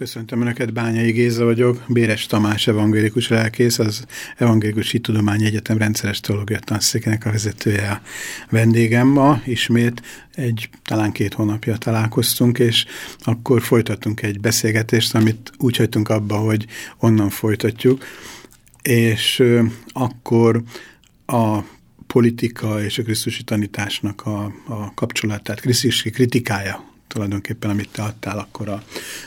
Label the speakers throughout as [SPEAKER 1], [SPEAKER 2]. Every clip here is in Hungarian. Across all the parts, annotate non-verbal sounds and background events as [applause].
[SPEAKER 1] Köszöntöm Önöket, Bányai Géza vagyok, Béres Tamás evangélikus lelkész, az Evangélikus Hittudományi Egyetem rendszeres teológia tanszékének a vezetője a vendégem ma. Ismét egy, talán két hónapja találkoztunk, és akkor folytattunk egy beszélgetést, amit úgy hagytunk abba, hogy onnan folytatjuk, és akkor a politika és a krisztusi tanításnak a, a kapcsolatát, krisztusi kritikája tulajdonképpen, amit te adtál akkor a,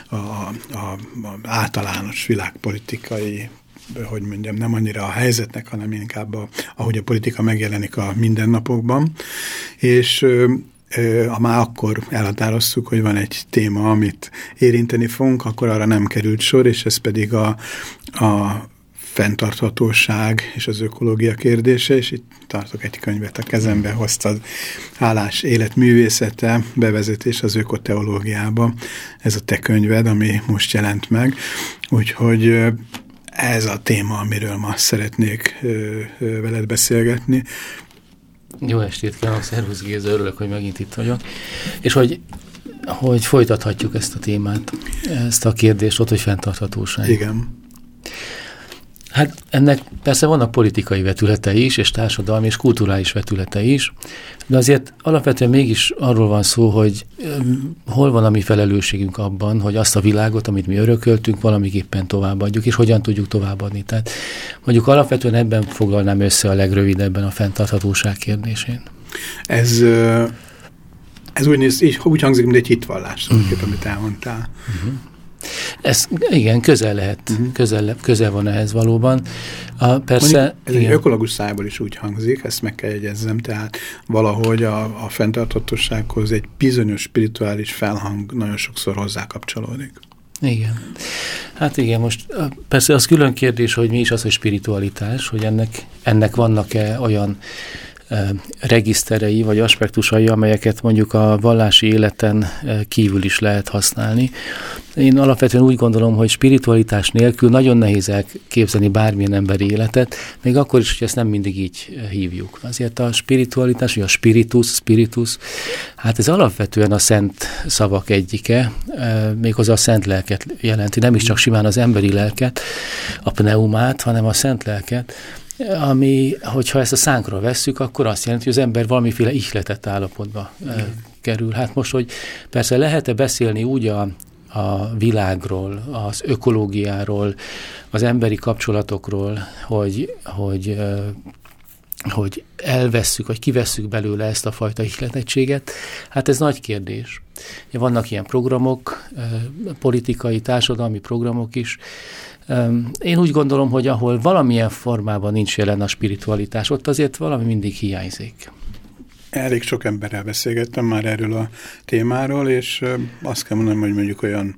[SPEAKER 1] a, a, a általános világpolitikai hogy mondjam, nem annyira a helyzetnek, hanem inkább a, ahogy a politika megjelenik a mindennapokban. És ha már akkor elhatároztuk, hogy van egy téma, amit érinteni fogunk, akkor arra nem került sor, és ez pedig a, a fenntarthatóság és az ökológia kérdése, és itt tartok egy könyvet a kezembe, hoztad Hálás élet művészete, bevezetés az ökoteológiába. Ez a te könyved, ami most jelent meg. Úgyhogy ez a téma, amiről ma szeretnék veled beszélgetni.
[SPEAKER 2] Jó estét kívánok, szervusz Géza, örülök, hogy megint itt vagyok. És hogy hogy folytathatjuk ezt a témát, ezt a kérdést ott, hogy fenntarthatóság.
[SPEAKER 1] Igen.
[SPEAKER 2] Hát ennek persze vannak politikai vetületei is, és társadalmi és kulturális vetületei is, de azért alapvetően mégis arról van szó, hogy hol van a mi felelősségünk abban, hogy azt a világot, amit mi örököltünk, valamiképpen továbbadjuk, és hogyan tudjuk továbbadni. Tehát mondjuk alapvetően ebben foglalnám össze a legrövidebben a fenntarthatóság kérdésén.
[SPEAKER 1] Ez, ez úgy, néz, így, úgy hangzik, mint egy hitvallás, uh -huh. amit elmondtál. Uh -huh.
[SPEAKER 2] Ez igen, közel lehet, uh mhm. -huh. közel, közel van ehhez valóban. A, persze, Mondjuk,
[SPEAKER 1] ez igen. egy ökológus szájból is úgy hangzik, ezt meg kell jegyezzem, tehát valahogy a, a fenntarthatósághoz egy bizonyos spirituális felhang nagyon sokszor hozzá kapcsolódik.
[SPEAKER 2] Igen. Hát igen, most persze az külön kérdés, hogy mi is az, hogy spiritualitás, hogy ennek, ennek vannak-e olyan regiszterei vagy aspektusai, amelyeket mondjuk a vallási életen kívül is lehet használni. Én alapvetően úgy gondolom, hogy spiritualitás nélkül nagyon nehéz elképzelni bármilyen emberi életet, még akkor is, hogy ezt nem mindig így hívjuk. Azért a spiritualitás, vagy a spiritus, spiritus, hát ez alapvetően a szent szavak egyike, méghozzá a szent lelket jelenti, nem is csak simán az emberi lelket, a pneumát, hanem a szent lelket, ami, hogyha ezt a szánkra vesszük, akkor azt jelenti, hogy az ember valamiféle ihletett állapotba mm. kerül. Hát most, hogy persze lehet-e beszélni úgy a, a világról, az ökológiáról, az emberi kapcsolatokról, hogy, hogy hogy elvesszük, vagy kivesszük belőle ezt a fajta ihletettséget, hát ez nagy kérdés. Vannak ilyen programok, politikai, társadalmi programok is, én úgy gondolom, hogy ahol valamilyen formában nincs jelen a spiritualitás, ott azért valami mindig hiányzik.
[SPEAKER 1] Elég sok emberrel beszélgettem már erről a témáról, és azt kell mondanom, hogy mondjuk olyan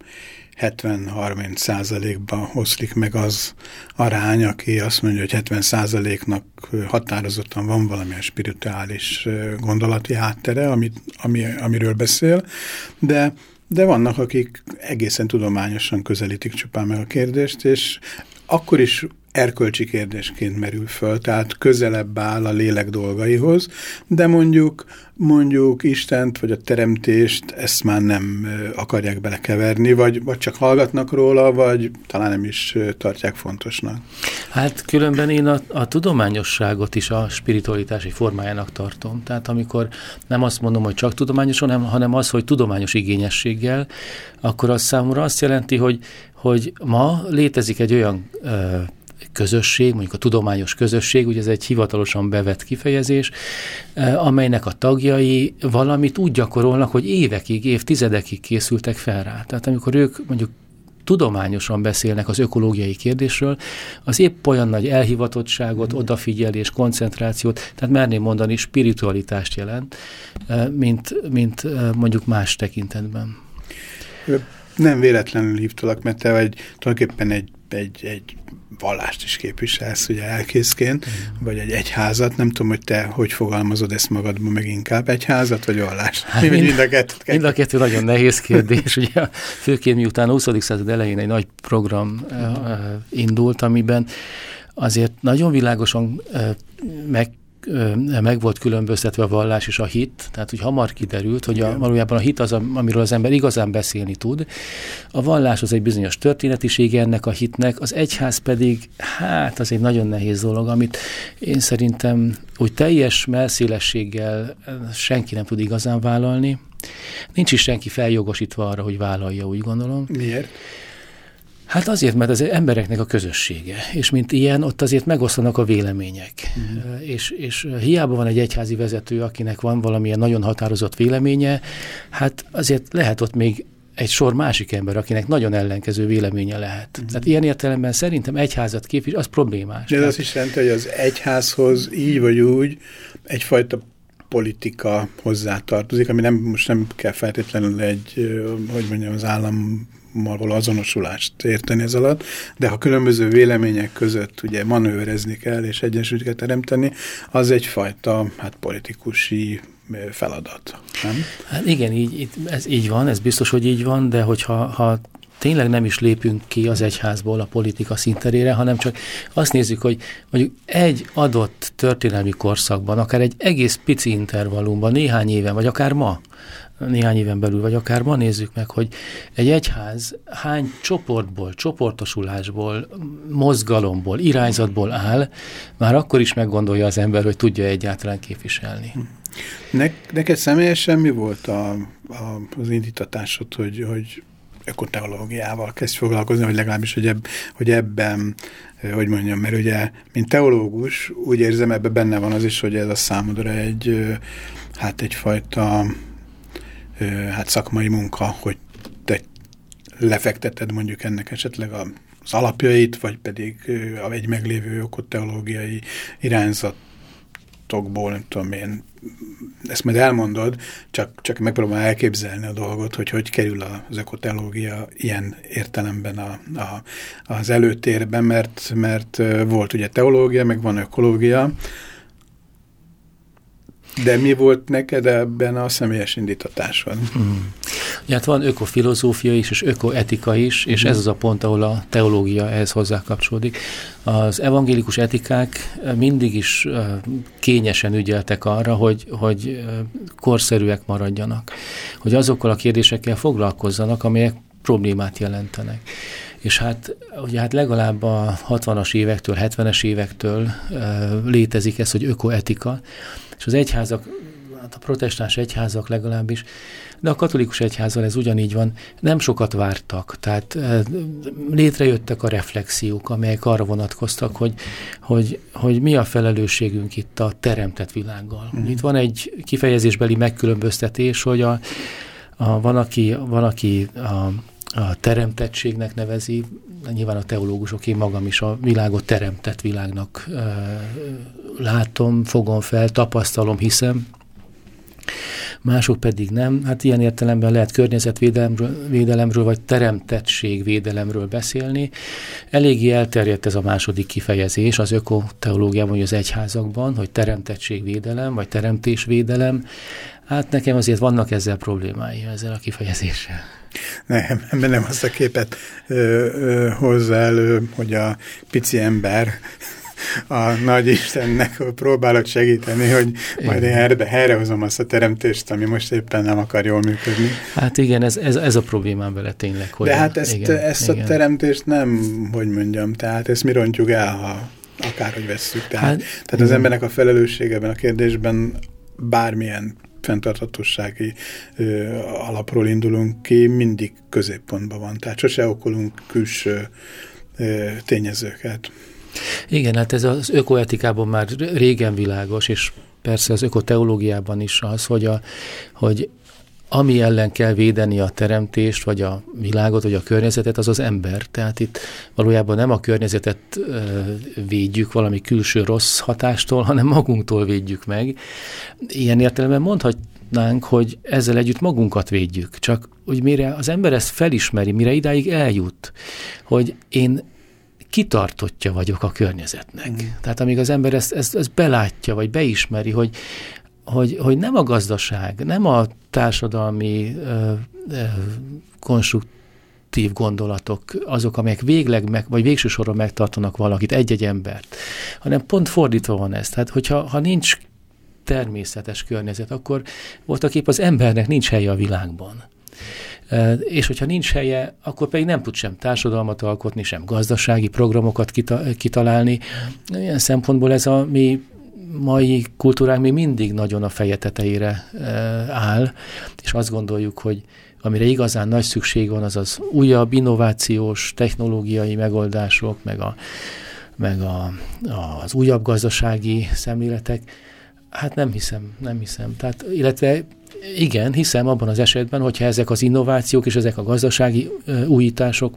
[SPEAKER 1] 70-30 százalékban oszlik meg az arány, aki azt mondja, hogy 70 százaléknak határozottan van valamilyen spirituális gondolati háttere, amit, ami, amiről beszél, de de vannak, akik egészen tudományosan közelítik csupán meg a kérdést, és akkor is erkölcsi kérdésként merül föl, tehát közelebb áll a lélek dolgaihoz, de mondjuk mondjuk Istent vagy a teremtést ezt már nem akarják belekeverni, vagy, vagy csak hallgatnak róla, vagy talán nem is tartják fontosnak.
[SPEAKER 2] Hát különben én a, a tudományosságot is a spiritualitási formájának tartom. Tehát amikor nem azt mondom, hogy csak tudományosan, hanem, hanem az, hogy tudományos igényességgel, akkor az számomra azt jelenti, hogy, hogy ma létezik egy olyan közösség, mondjuk a tudományos közösség, ugye ez egy hivatalosan bevett kifejezés, eh, amelynek a tagjai valamit úgy gyakorolnak, hogy évekig, évtizedekig készültek fel rá. Tehát amikor ők mondjuk tudományosan beszélnek az ökológiai kérdésről, az épp olyan nagy elhivatottságot, mm. odafigyelés, koncentrációt, tehát merném mondani spiritualitást jelent, eh, mint, mint eh, mondjuk más tekintetben.
[SPEAKER 1] Nem véletlenül hívtalak, mert te vagy tulajdonképpen egy egy, egy vallást is képviselsz, ugye elkészként, mm. vagy egy egyházat, nem tudom, hogy te hogy fogalmazod ezt magadban meg inkább, egyházat vagy vallást?
[SPEAKER 2] Hát Mi, mind, mind, a kettő, mind a kettő nagyon nehéz kérdés, [laughs] ugye főként miután a 20. század elején egy nagy program uh, indult, amiben azért nagyon világosan uh, meg meg volt különböztetve a vallás és a hit, tehát hogy hamar kiderült, hogy a, valójában a hit az, amiről az ember igazán beszélni tud. A vallás az egy bizonyos történetisége ennek a hitnek, az egyház pedig, hát az egy nagyon nehéz dolog, amit én szerintem úgy teljes melszélességgel senki nem tud igazán vállalni. Nincs is senki feljogosítva arra, hogy vállalja, úgy gondolom.
[SPEAKER 1] Miért?
[SPEAKER 2] Hát azért, mert az embereknek a közössége, és mint ilyen, ott azért megoszlanak a vélemények. Uh-huh. És, és hiába van egy egyházi vezető, akinek van valamilyen nagyon határozott véleménye, hát azért lehet ott még egy sor másik ember, akinek nagyon ellenkező véleménye lehet. Uh-huh. Tehát ilyen értelemben szerintem egyházat képvisel, az problémás.
[SPEAKER 1] De ez azt is jelenti, hogy az egyházhoz így vagy úgy egyfajta politika hozzátartozik, ami nem, most nem kell feltétlenül egy, hogy mondjam, az állam való azonosulást érteni ez alatt, de ha különböző vélemények között ugye manőverezni kell és egyensúlyt kell teremteni, az egyfajta hát politikusi feladat, nem?
[SPEAKER 2] Hát igen, így, ez így van, ez biztos, hogy így van, de hogyha ha tényleg nem is lépünk ki az egyházból a politika szinterére, hanem csak azt nézzük, hogy mondjuk egy adott történelmi korszakban, akár egy egész pici intervallumban, néhány éven, vagy akár ma, néhány éven belül, vagy akár ma nézzük meg, hogy egy egyház hány csoportból, csoportosulásból, mozgalomból, irányzatból áll, már akkor is meggondolja az ember, hogy tudja egyáltalán képviselni.
[SPEAKER 1] Ne, neked személyesen mi volt a, a, az indítatásod, hogy, hogy ökoteológiával kezdj foglalkozni, vagy legalábbis, hogy, eb, hogy ebben, hogy mondjam, mert ugye, mint teológus, úgy érzem, ebben benne van az is, hogy ez a számodra egy, hát egyfajta hát szakmai munka, hogy te lefekteted mondjuk ennek esetleg a, az alapjait, vagy pedig egy meglévő okoteológiai irányzatokból, nem tudom én, ezt majd elmondod, csak, csak megpróbálom elképzelni a dolgot, hogy hogy kerül az ökoteológia ilyen értelemben a, a, az előtérben, mert, mert volt ugye teológia, meg van ökológia, de mi volt neked ebben a személyes indítatásod? Mm.
[SPEAKER 2] Ja, hát van ökofilozófia is, és ökoetika is, és mm. ez az a pont, ahol a teológia ehhez hozzá kapcsolódik. Az evangélikus etikák mindig is kényesen ügyeltek arra, hogy, hogy korszerűek maradjanak, hogy azokkal a kérdésekkel foglalkozzanak, amelyek problémát jelentenek. És hát ugye hát legalább a 60-as évektől, 70-es évektől létezik ez, hogy ökoetika, és az egyházak, hát a protestáns egyházak legalábbis, de a katolikus egyházal ez ugyanígy van, nem sokat vártak, tehát létrejöttek a reflexiók, amelyek arra vonatkoztak, hogy, hogy, hogy mi a felelősségünk itt a teremtett világgal. Mm. Itt van egy kifejezésbeli megkülönböztetés, hogy a, a, van, aki, van, aki a, a teremtettségnek nevezi, nyilván a teológusok, én magam is a világot teremtett világnak uh, látom, fogom fel, tapasztalom, hiszem, mások pedig nem. Hát ilyen értelemben lehet környezetvédelemről védelemről, vagy teremtettségvédelemről beszélni. Eléggé elterjedt ez a második kifejezés az ökoteológiában, vagy az egyházakban, hogy teremtettségvédelem, vagy teremtésvédelem. Hát nekem azért vannak ezzel problémái, ezzel a kifejezéssel.
[SPEAKER 1] Nem, [laughs] ebben nem azt a képet ö, ö, hozzá elő, hogy a pici ember [laughs] a nagy Istennek próbálok segíteni, hogy majd én helyre, helyrehozom azt a teremtést, ami most éppen nem akar jól működni.
[SPEAKER 2] Hát igen, ez, ez, ez a problémám vele tényleg.
[SPEAKER 1] Hogy De hát ezt, igen, ezt igen. a teremtést nem, hogy mondjam, tehát ezt mi rontjuk el, ha akárhogy vesszük. Tehát, hát, tehát az embernek a felelőssége ebben a kérdésben bármilyen fenntarthatósági ö, alapról indulunk ki, mindig középpontban van. Tehát sose okolunk külső ö, tényezőket.
[SPEAKER 2] Igen, hát ez az ökoetikában már régen világos, és persze az ökoteológiában is az, hogy, a, hogy ami ellen kell védeni a teremtést, vagy a világot, vagy a környezetet, az az ember. Tehát itt valójában nem a környezetet védjük valami külső rossz hatástól, hanem magunktól védjük meg. Ilyen értelemben mondhatnánk, hogy ezzel együtt magunkat védjük. Csak hogy mire az ember ezt felismeri, mire idáig eljut, hogy én kitartottja vagyok a környezetnek. Mm. Tehát amíg az ember ezt, ezt, ezt belátja, vagy beismeri, hogy, hogy, hogy nem a gazdaság, nem a társadalmi ö, ö, konstruktív gondolatok azok, amelyek végleg meg, vagy végső soron megtartanak valakit, egy-egy embert, hanem pont fordítva van ez. Tehát, hogyha ha nincs természetes környezet, akkor voltak épp az embernek nincs helye a világban. És hogyha nincs helye, akkor pedig nem tud sem társadalmat alkotni, sem gazdasági programokat kita- kitalálni. Ilyen szempontból ez a mi mai kultúránk még mindig nagyon a feje tetejére áll, és azt gondoljuk, hogy amire igazán nagy szükség van, az az újabb innovációs, technológiai megoldások, meg, a, meg a, az újabb gazdasági szemléletek. Hát nem hiszem, nem hiszem. Tehát, illetve igen, hiszem abban az esetben, hogyha ezek az innovációk és ezek a gazdasági újítások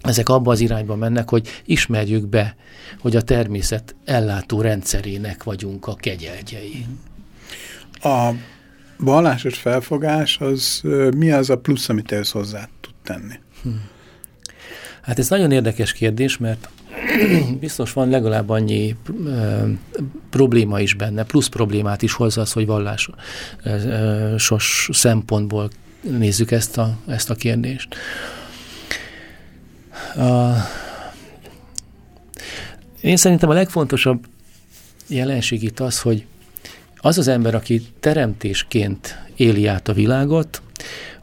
[SPEAKER 2] ezek abba az irányba mennek, hogy ismerjük be, hogy a természet ellátó rendszerének vagyunk a kegyelgyei.
[SPEAKER 1] A vallásos felfogás, az mi az a plusz, amit ehhez hozzá tud tenni? Hm.
[SPEAKER 2] Hát ez nagyon érdekes kérdés, mert [clears throat] biztos van legalább annyi ö, probléma is benne, plusz problémát is hozza az, hogy vallásos szempontból nézzük ezt a, ezt a kérdést. Én szerintem a legfontosabb jelenség itt az, hogy az az ember, aki teremtésként éli át a világot,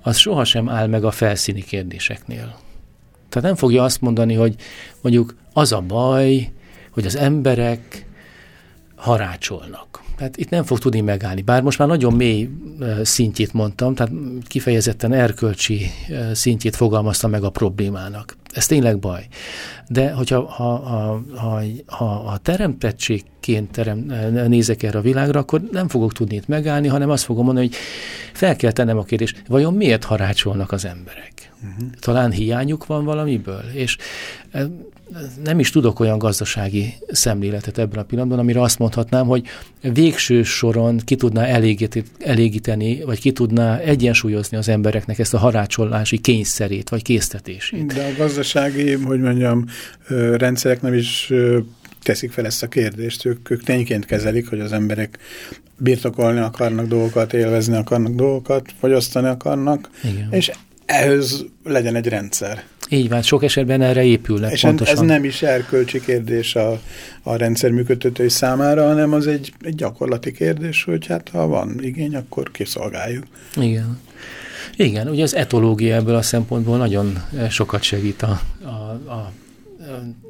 [SPEAKER 2] az sohasem áll meg a felszíni kérdéseknél. Tehát nem fogja azt mondani, hogy mondjuk az a baj, hogy az emberek harácsolnak. Tehát itt nem fog tudni megállni. Bár most már nagyon mély szintjét mondtam, tehát kifejezetten erkölcsi szintjét fogalmazta meg a problémának. Ez tényleg baj. De hogyha ha, ha, ha, ha a teremtettségként terem, nézek erre a világra, akkor nem fogok tudni itt megállni, hanem azt fogom mondani, hogy fel kell tennem a kérdést, vajon miért harácsolnak az emberek? Uh-huh. Talán hiányuk van valamiből, és nem is tudok olyan gazdasági szemléletet ebben a pillanatban, amire azt mondhatnám, hogy végső soron ki tudná elégíteni, vagy ki tudná egyensúlyozni az embereknek ezt a harácsolási kényszerét, vagy késztetését.
[SPEAKER 1] De a gazdasági, hogy mondjam, rendszerek nem is teszik fel ezt a kérdést. Ők, ők tényként kezelik, hogy az emberek birtokolni akarnak dolgokat, élvezni akarnak dolgokat, fogyasztani akarnak, Igen. és ehhez legyen egy rendszer.
[SPEAKER 2] Így van, sok esetben erre épülnek.
[SPEAKER 1] És pontosan. ez nem is erkölcsi kérdés a, a rendszer működtetői számára, hanem az egy, egy gyakorlati kérdés, hogy hát ha van igény, akkor kiszolgáljuk.
[SPEAKER 2] Igen. Igen, ugye az etológia ebből a szempontból nagyon sokat segít a, a, a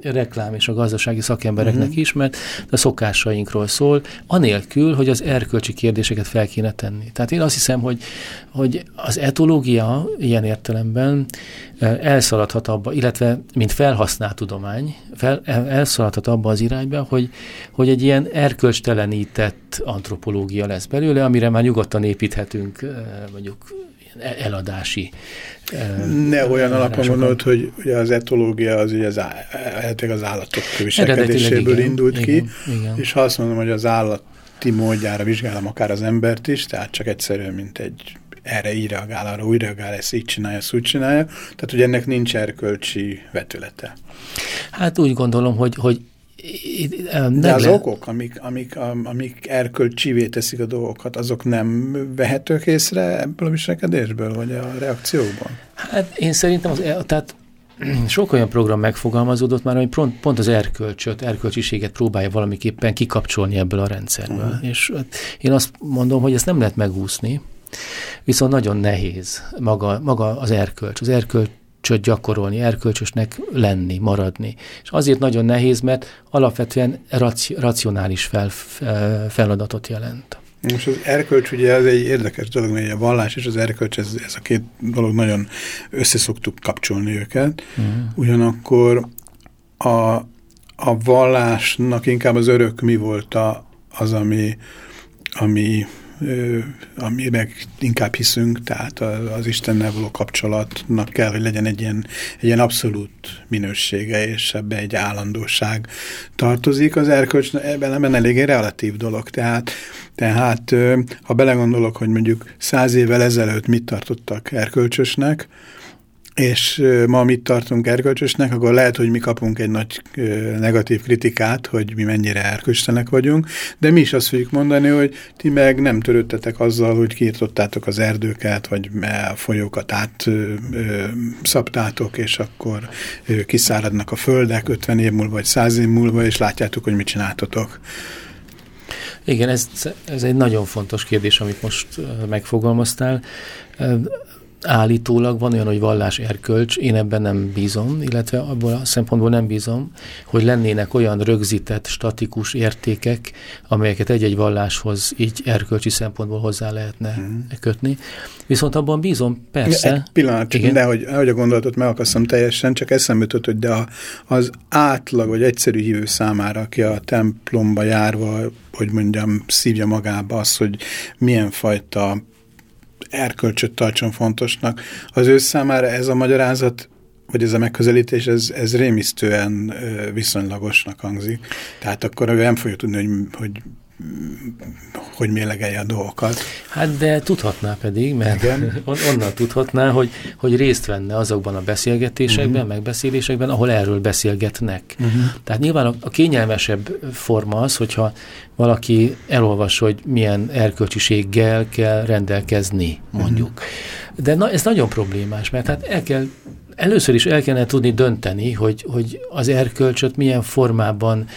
[SPEAKER 2] reklám és a gazdasági szakembereknek uh-huh. is, mert a szokásainkról szól, anélkül, hogy az erkölcsi kérdéseket fel kéne tenni. Tehát én azt hiszem, hogy, hogy az etológia ilyen értelemben elszaladhat abba, illetve mint felhasznált tudomány, fel, elszaladhat abba az irányba, hogy, hogy egy ilyen erkölcstelenített antropológia lesz belőle, amire már nyugodtan építhetünk mondjuk eladási
[SPEAKER 1] Ne olyan alapon gondolod, hogy ugye az etológia az ugye az, az állatok viselkedéséből indult igen, ki, igen. és ha azt mondom, hogy az állati módjára vizsgálom akár az embert is, tehát csak egyszerűen, mint egy erre így reagál, arra úgy reagál, ezt így csinálja, ezt úgy csinálja, tehát hogy ennek nincs erkölcsi vetülete.
[SPEAKER 2] Hát úgy gondolom, hogy, hogy
[SPEAKER 1] de az le... okok, amik, amik, amik erkölcsivé teszik a dolgokat, azok nem vehetők észre ebből a viselkedésből, vagy a reakciókban?
[SPEAKER 2] Hát én szerintem, az, e- tehát sok olyan program megfogalmazódott már, ami pont, pont az erkölcsöt, erkölcsiséget próbálja valamiképpen kikapcsolni ebből a rendszerből. Uh mhm. -huh. És hát én azt mondom, hogy ezt nem lehet megúszni, viszont nagyon nehéz maga, maga az erkölcs. Az erkölcs erkölcsöt gyakorolni, erkölcsösnek lenni, maradni. És azért nagyon nehéz, mert alapvetően raci racionális fel, feladatot jelent.
[SPEAKER 1] Most az erkölcs ugye ez egy érdekes dolog, mert a vallás és az erkölcs, ez, ez a két dolog nagyon összeszoktuk kapcsolni őket. -huh. Ugyanakkor a, a vallásnak inkább az örök mi volt a, az, ami, ami amiben inkább hiszünk, tehát az Istennel való kapcsolatnak kell, hogy legyen egy ilyen, egy ilyen abszolút minősége, és ebbe egy állandóság tartozik. Az erkölcs ebben, ebben eléggé relatív dolog, tehát, tehát ha belegondolok, hogy mondjuk száz évvel ezelőtt mit tartottak erkölcsösnek, és ma mit tartunk erkölcsösnek, akkor lehet, hogy mi kapunk egy nagy negatív kritikát, hogy mi mennyire erkölcstenek vagyunk, de mi is azt fogjuk mondani, hogy ti meg nem törődtetek azzal, hogy kiirtottátok az erdőket, vagy a folyókat át ö, ö, szabtátok, és akkor kiszáradnak a földek 50 év múlva, vagy 100 év múlva, és látjátok, hogy mit csináltatok.
[SPEAKER 2] Igen, ez, ez egy nagyon fontos kérdés, amit most megfogalmaztál állítólag van olyan, hogy vallás erkölcs, én ebben nem bízom, illetve abból a szempontból nem bízom, hogy lennének olyan rögzített, statikus értékek, amelyeket egy-egy valláshoz így erkölcsi szempontból hozzá lehetne hmm. kötni. Viszont abban bízom, persze.
[SPEAKER 1] Egy pillanat, csak igen. de hogy, hogy a gondolatot megakasztom teljesen, csak eszembe jutott, hogy de a, az átlag vagy egyszerű hívő számára, aki a templomba járva, hogy mondjam, szívja magába az, hogy milyen fajta erkölcsöt tartson fontosnak. Az ő számára ez a magyarázat, vagy ez a megközelítés, ez, ez rémisztően viszonylagosnak hangzik. Tehát akkor ő nem fogja tudni, hogy, hogy hogy mélegelje a dolgokat.
[SPEAKER 2] Hát de tudhatná pedig, mert Igen. [laughs] onnan tudhatná, hogy, hogy részt venne azokban a beszélgetésekben, uh mhm. -huh. megbeszélésekben, ahol erről beszélgetnek. Uh mhm. -huh. Tehát nyilván a, a kényelmesebb forma az, hogyha valaki elolvas, hogy milyen erkölcsiséggel kell rendelkezni, mondjuk. Uh -huh. De na, ez nagyon problémás, mert hát el kell először is el kellene tudni dönteni, hogy, hogy az erkölcsöt milyen formában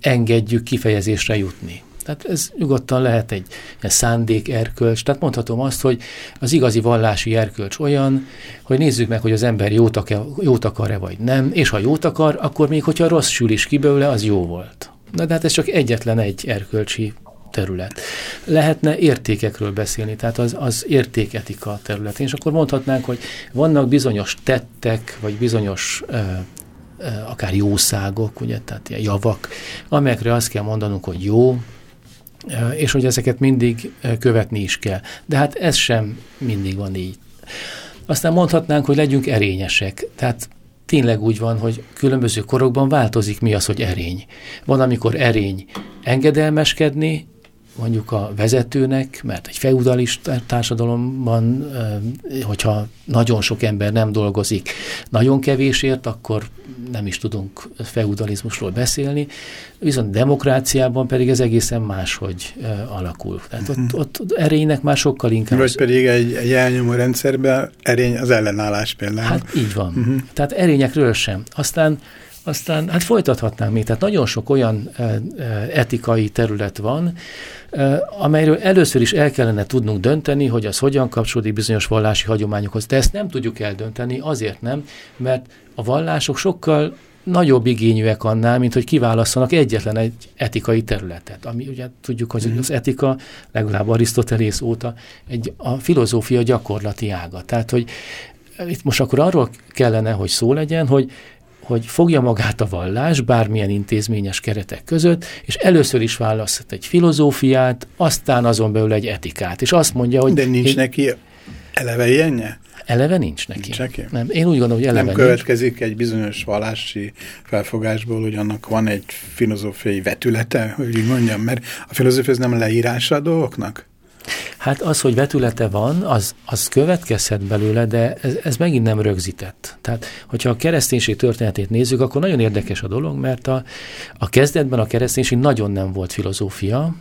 [SPEAKER 2] engedjük kifejezésre jutni. Tehát ez nyugodtan lehet egy, egy szándék erkölcs. Tehát mondhatom azt, hogy az igazi vallási erkölcs olyan, hogy nézzük meg, hogy az ember jót, akar, jót akar-e vagy nem, és ha jót akar, akkor még hogyha rossz sül is ki az jó volt. Na, de hát ez csak egyetlen egy erkölcsi terület. Lehetne értékekről beszélni, tehát az, az értéketika területén, és akkor mondhatnánk, hogy vannak bizonyos tettek, vagy bizonyos akár jószágok, ugye, tehát ilyen javak, amelyekre azt kell mondanunk, hogy jó, és hogy ezeket mindig követni is kell. De hát ez sem mindig van így. Aztán mondhatnánk, hogy legyünk erényesek. Tehát tényleg úgy van, hogy különböző korokban változik mi az, hogy erény. Van, amikor erény engedelmeskedni, mondjuk a vezetőnek, mert egy feudalista társadalomban, hogyha nagyon sok ember nem dolgozik nagyon kevésért, akkor nem is tudunk feudalizmusról beszélni, viszont demokráciában pedig ez egészen máshogy alakul. Tehát ott, mhm. ott erénynek már sokkal inkább...
[SPEAKER 1] Vagy pedig egy, egy elnyomó rendszerben erény az ellenállás például.
[SPEAKER 2] Hát így van. Uh mhm. -huh. Tehát erényekről sem. Aztán aztán hát folytathatnánk még, tehát nagyon sok olyan etikai terület van, amelyről először is el kellene tudnunk dönteni, hogy az hogyan kapcsolódik bizonyos vallási hagyományokhoz. De ezt nem tudjuk eldönteni, azért nem, mert a vallások sokkal nagyobb igényűek annál, mint hogy kiválasszanak egyetlen egy etikai területet, ami ugye tudjuk, hogy mhm. az etika legalább Arisztotelész óta egy a filozófia gyakorlati ága. Tehát, hogy itt most akkor arról kellene, hogy szó legyen, hogy hogy fogja magát a vallás bármilyen intézményes keretek között, és először is választhat egy filozófiát, aztán azon belül egy etikát, és azt mondja, hogy...
[SPEAKER 1] De nincs én, neki eleve ilyenje?
[SPEAKER 2] Eleve nincs neki. Nincs neki? Nem, én úgy gondolom, hogy eleve
[SPEAKER 1] Nem következik nincs. egy bizonyos vallási felfogásból, hogy annak van egy filozófiai vetülete, hogy így mondjam, mert a filozófia ez nem leírása a dolgoknak?
[SPEAKER 2] Hát az, hogy vetülete van, az, az következhet belőle, de ez, ez megint nem rögzített. Tehát, hogyha a kereszténység történetét nézzük, akkor nagyon érdekes a dolog, mert a, a kezdetben a kereszténység nagyon nem volt filozófia.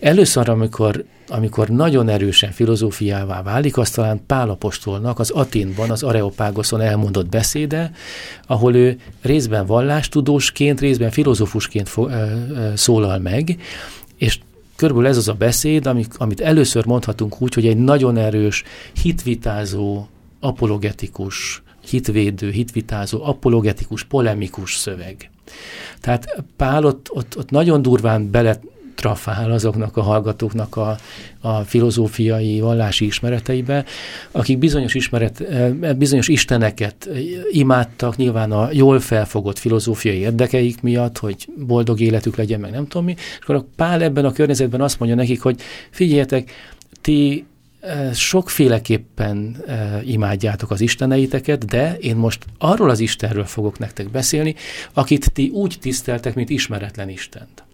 [SPEAKER 2] Először, amikor, amikor nagyon erősen filozófiává válik, az talán Pálapostolnak az Aténban, az Areopágoszon elmondott beszéde, ahol ő részben vallástudósként, részben filozófusként szólal meg, és Körülbelül ez az a beszéd, amit, először mondhatunk úgy, hogy egy nagyon erős, hitvitázó, apologetikus, hitvédő, hitvitázó, apologetikus, polemikus szöveg. Tehát Pál ott, ott, ott nagyon durván bele trafál azoknak a hallgatóknak a, a filozófiai, vallási ismereteibe, akik bizonyos, ismeret, eh, bizonyos isteneket imádtak, nyilván a jól felfogott filozófiai érdekeik miatt, hogy boldog életük legyen, meg nem tudom mi, és akkor a Pál ebben a környezetben azt mondja nekik, hogy figyeljetek, ti eh, sokféleképpen uh, imádjátok az isteneiteket, de én most arról az Istenről fogok nektek beszélni, akit ti úgy tiszteltek, mint ismeretlen Istent.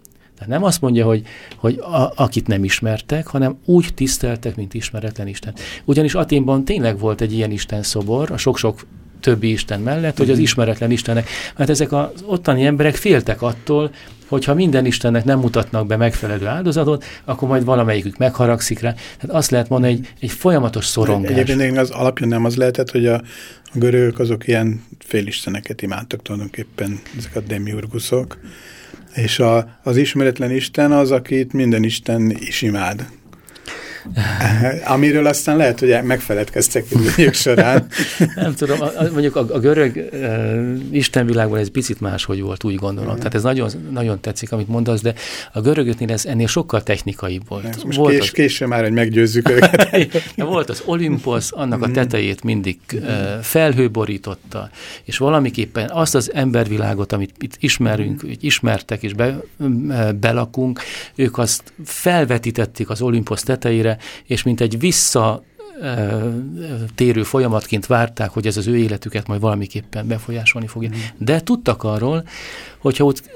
[SPEAKER 2] De nem azt mondja, hogy, hogy a, akit nem ismertek, hanem úgy tiszteltek, mint ismeretlen Isten. Ugyanis Aténban tényleg volt egy ilyen Isten szobor, a sok-sok többi Isten mellett, hogy az mhm. ismeretlen Istenek, mert ezek az ottani emberek féltek attól, hogyha minden Istennek nem mutatnak be megfelelő áldozatot, akkor majd valamelyikük megharagszik rá. Tehát azt lehet mondani, egy, egy folyamatos szorongás.
[SPEAKER 1] Egyébként az alapja nem az lehetett, hogy a, a görögök azok ilyen félisteneket imádtak tulajdonképpen, ezek a demiurguszok, és a, az ismeretlen Isten az, akit minden Isten is imád. Amiről aztán lehet, hogy megfeledkeztek idők során. [laughs]
[SPEAKER 2] Nem tudom, a, mondjuk a, a görög uh, istenvilágban ez picit máshogy volt, úgy gondolom. Tehát ez nagyon, nagyon tetszik, amit mondasz, de a görögöknél ez ennél sokkal technikai volt. Ez
[SPEAKER 1] most volt kés, az, később már, hogy meggyőzzük őket. [laughs]
[SPEAKER 2] volt az Olympos, annak a mhm. tetejét mindig uh, felhőborította, és valamiképpen azt az embervilágot, amit itt ismerünk, hogy ismertek és be, uh, belakunk, ők azt felvetítették az Olympos tetejére, és mint egy vissza térő folyamatként várták, hogy ez az ő életüket majd valamiképpen befolyásolni fogja. Mm. De tudtak arról, hogyha ott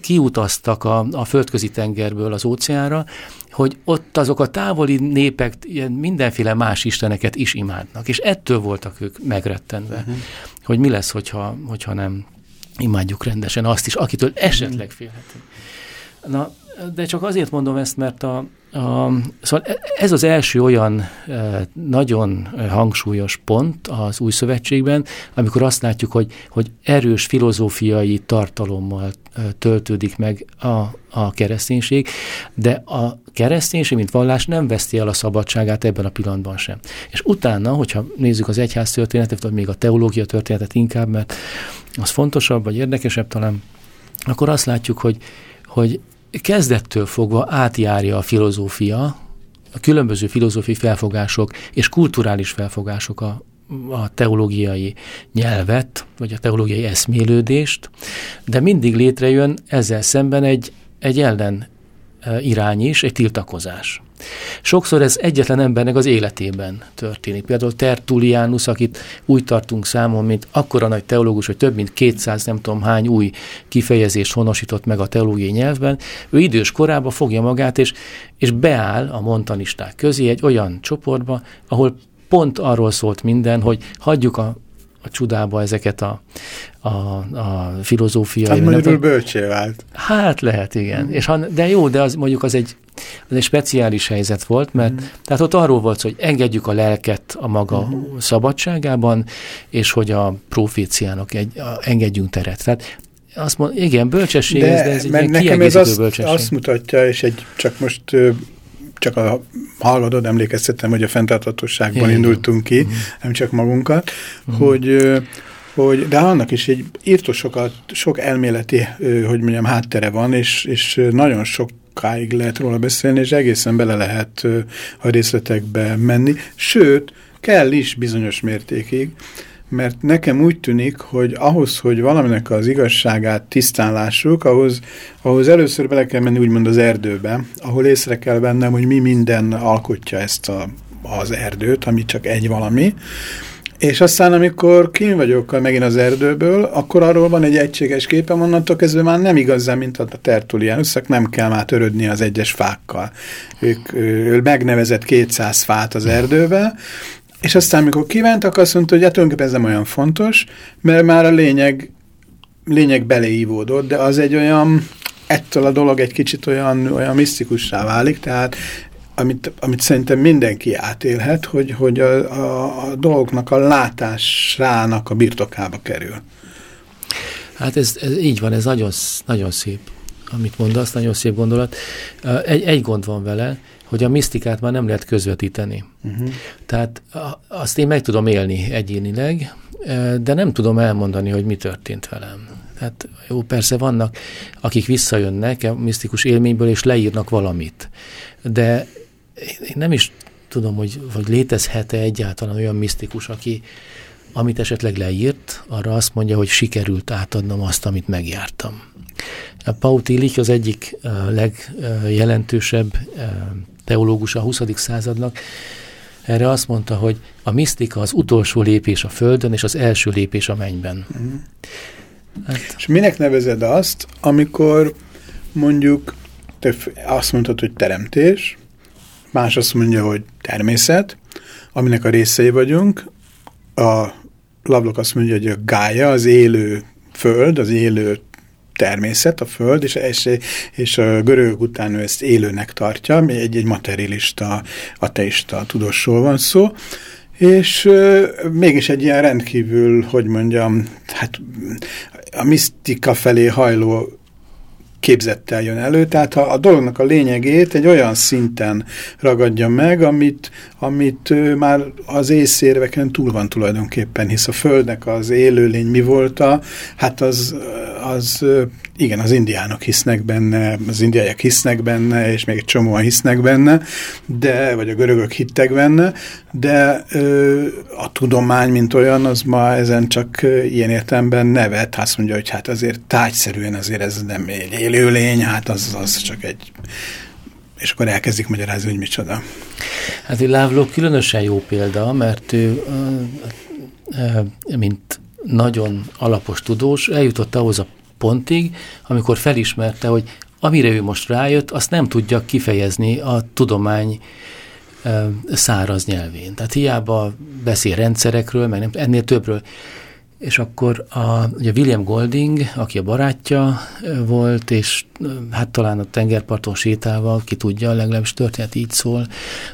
[SPEAKER 2] kiutaztak a, a földközi tengerből az óceánra, hogy ott azok a távoli népek ilyen mindenféle más isteneket is imádnak, és ettől voltak ők megrettenve, uh-huh. hogy mi lesz, hogyha, hogyha nem imádjuk rendesen azt is, akitől esetleg félhetünk. Na, de csak azért mondom ezt, mert a, a, szóval e, ez az első olyan e, nagyon hangsúlyos pont az új szövetségben, amikor azt látjuk, hogy, hogy erős filozófiai tartalommal e, töltődik meg a, a kereszténység, de a kereszténység, mint vallás nem veszti el a szabadságát ebben a pillanatban sem. És utána, hogyha nézzük az egyház történetet, vagy még a teológia történetet inkább, mert az fontosabb, vagy érdekesebb talán, akkor azt látjuk, hogy, hogy kezdettől fogva átjárja a filozófia, a különböző filozófiai felfogások és kulturális felfogások a, a teológiai nyelvet, vagy a teológiai eszmélődést, de mindig létrejön ezzel szemben egy, egy ellen irány is, egy tiltakozás. Sokszor ez egyetlen embernek az életében történik. Például Tertullianus, akit úgy tartunk számon, mint akkora nagy teológus, hogy több mint 200 nem tudom hány új kifejezést honosított meg a teológiai nyelvben, ő idős korában fogja magát, és, és beáll a montanisták közé egy olyan csoportba, ahol pont arról szólt minden, hogy hagyjuk a a csudába ezeket a, a, a filozófiai...
[SPEAKER 1] Hát magyarul bölcsé vált.
[SPEAKER 2] Hát lehet, igen. Mm. És ha, de jó, de az mondjuk az egy, az egy speciális helyzet volt, mert mm. tehát ott arról volt, hogy engedjük a lelket a maga mm. szabadságában, és hogy a proféciának egy, a, engedjünk teret. Tehát azt mond, igen, bölcsesség de, ez, de ez egy nekem ez
[SPEAKER 1] azt, azt mutatja, és egy csak most csak a hallgatod, emlékeztetem, hogy a fenntartatosságban Igen. indultunk ki, uh-huh. nem csak magunkat, uh-huh. hogy hogy, de annak is egy írtó sokat, sok elméleti, hogy mondjam, háttere van, és, és nagyon sokáig lehet róla beszélni, és egészen bele lehet a részletekbe menni, sőt, kell is bizonyos mértékig, mert nekem úgy tűnik, hogy ahhoz, hogy valaminek az igazságát tisztán lássuk, ahhoz, ahhoz először bele kell menni úgymond az erdőbe, ahol észre kell vennem, hogy mi minden alkotja ezt a, az erdőt, ami csak egy valami, és aztán, amikor kín vagyok megint az erdőből, akkor arról van egy egységes képem, onnantól kezdve már nem igazán, mint a tertulianuszak, nem kell már törődni az egyes fákkal. Ők, ő megnevezett 200 fát az erdőbe, és aztán, amikor kívántak, azt mondta, hogy hát tulajdonképpen ez nem olyan fontos, mert már a lényeg, lényeg beleívódott, de az egy olyan, ettől a dolog egy kicsit olyan, olyan misztikussá válik, tehát amit, amit szerintem mindenki átélhet, hogy, hogy a, a, a dolgoknak a látásának a birtokába kerül.
[SPEAKER 2] Hát ez, ez így van, ez nagyon, nagyon szép, amit mondasz, nagyon szép gondolat. Egy, egy gond van vele, hogy a misztikát már nem lehet közvetíteni. Uh-huh. Tehát azt én meg tudom élni egyénileg, de nem tudom elmondani, hogy mi történt velem. Tehát jó, persze vannak, akik visszajönnek a misztikus élményből, és leírnak valamit. De én nem is tudom, hogy, hogy létezhet-e egyáltalán olyan misztikus, aki amit esetleg leírt, arra azt mondja, hogy sikerült átadnom azt, amit megjártam. A Paul Tillich az egyik legjelentősebb teológus a 20. századnak, erre azt mondta, hogy a misztika az utolsó lépés a Földön, és az első lépés a mennyben. Mm.
[SPEAKER 1] Hát. És minek nevezed azt, amikor mondjuk te azt mondtad, hogy teremtés, más azt mondja, hogy természet, aminek a részei vagyunk, a Lovelock azt mondja, hogy a gája, az élő föld, az élő természet, a föld, és, és, és a görögök után ő ezt élőnek tartja, egy, egy materialista, ateista tudósról van szó, és euh, mégis egy ilyen rendkívül, hogy mondjam, hát a misztika felé hajló képzettel jön elő, tehát a, a dolognak a lényegét egy olyan szinten ragadja meg, amit, amit ő már az észérveken túl van tulajdonképpen, hisz a Földnek az élőlény mi volt a, hát az, az igen, az indiánok hisznek benne, az indiaiak hisznek benne, és még egy csomóan hisznek benne, de, vagy a görögök hittek benne, de ö, a tudomány, mint olyan, az ma ezen csak ilyen értelemben nevet, azt mondja, hogy hát azért tájszerűen azért ez nem egy élőlény, hát az, az csak egy és akkor elkezdik magyarázni, hogy micsoda.
[SPEAKER 2] Hát Lovelock különösen jó példa, mert ő, mint nagyon alapos tudós, eljutott ahhoz a pontig, amikor felismerte, hogy amire ő most rájött, azt nem tudja kifejezni a tudomány száraz nyelvén. Tehát hiába beszél rendszerekről, meg nem, ennél többről és akkor a, ugye William Golding, aki a barátja volt, és hát talán a tengerparton sétálva, ki tudja, legalábbis történet így szól,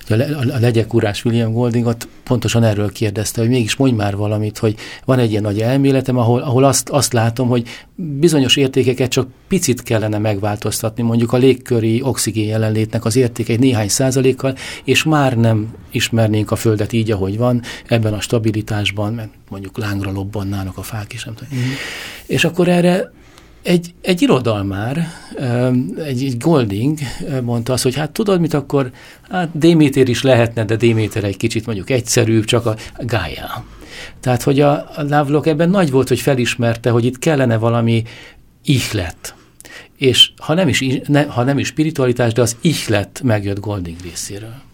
[SPEAKER 2] hogy a, a, a legyek urás William Goldingot pontosan erről kérdezte, hogy mégis mondj már valamit, hogy van egy ilyen nagy elméletem, ahol, ahol azt, azt látom, hogy bizonyos értékeket csak picit kellene megváltoztatni, mondjuk a légköri oxigén jelenlétnek az értékeit néhány százalékkal, és már nem ismernénk a Földet így, ahogy van, ebben a stabilitásban, mert mondjuk lángra lobbannának a fák is, nem tudom. Mm. És akkor erre egy, egy irodalmár, egy, egy Golding mondta azt, hogy hát tudod mit, akkor hát Déméter is lehetne, de Déméter egy kicsit mondjuk egyszerűbb, csak a Gaia. Tehát, hogy a, a Lovelock ebben nagy volt, hogy felismerte, hogy itt kellene valami ihlet. És ha nem is, ne, ha nem is spiritualitás, de az ihlet megjött Golding részéről.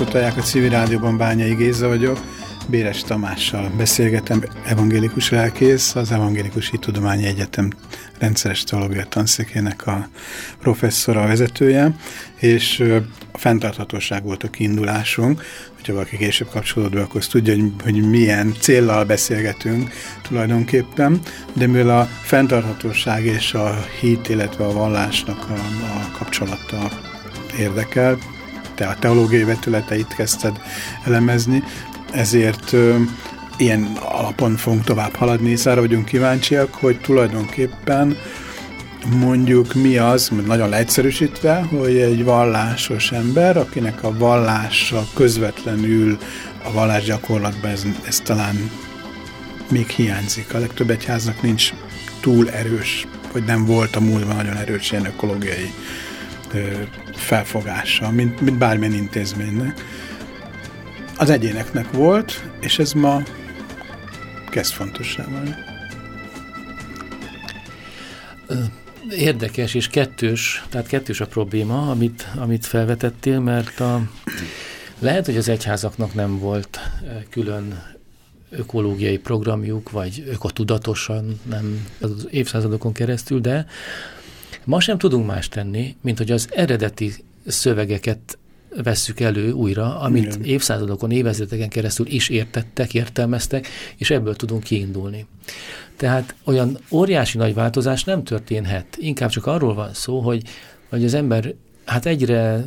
[SPEAKER 1] Hallgatják a civil rádióban Bányai Géza vagyok. Béres Tamással beszélgetem, evangélikus lelkész, az Evangélikus Tudományi Egyetem rendszeres teológia tanszékének a professzora, a vezetője, és a fenntarthatóság volt a kiindulásunk. Hogyha valaki később kapcsolódva, akkor azt tudja, hogy, hogy milyen céllal beszélgetünk tulajdonképpen, de mivel a fenntarthatóság és a hit, illetve a vallásnak a, a kapcsolata érdekel, te a teológiai vetületeit kezdted elemezni, ezért ilyen alapon fogunk tovább haladni, és arra vagyunk kíváncsiak, hogy tulajdonképpen mondjuk mi az, nagyon leegyszerűsítve, hogy egy vallásos ember, akinek a vallása közvetlenül a vallásgyakorlatban ez, ez talán még hiányzik. A legtöbb egyháznak nincs túl erős, vagy nem volt a múltban nagyon erős ilyen ökológiai felfogása, mint, mint bármilyen intézménynek. Az egyéneknek volt, és ez ma kezd fontossá válni.
[SPEAKER 2] Érdekes és kettős, tehát kettős a probléma, amit, amit felvetettél, mert a, lehet, hogy az egyházaknak nem volt külön ökológiai programjuk, vagy ökotudatosan nem az évszázadokon keresztül, de ma sem tudunk más tenni, mint hogy az eredeti szövegeket vesszük elő újra, amit Igen. évszázadokon, évezredeken keresztül is értettek, értelmeztek, és ebből tudunk kiindulni. Tehát olyan óriási nagy változás nem történhet. Inkább csak arról van szó, hogy, hogy az ember hát egyre eh,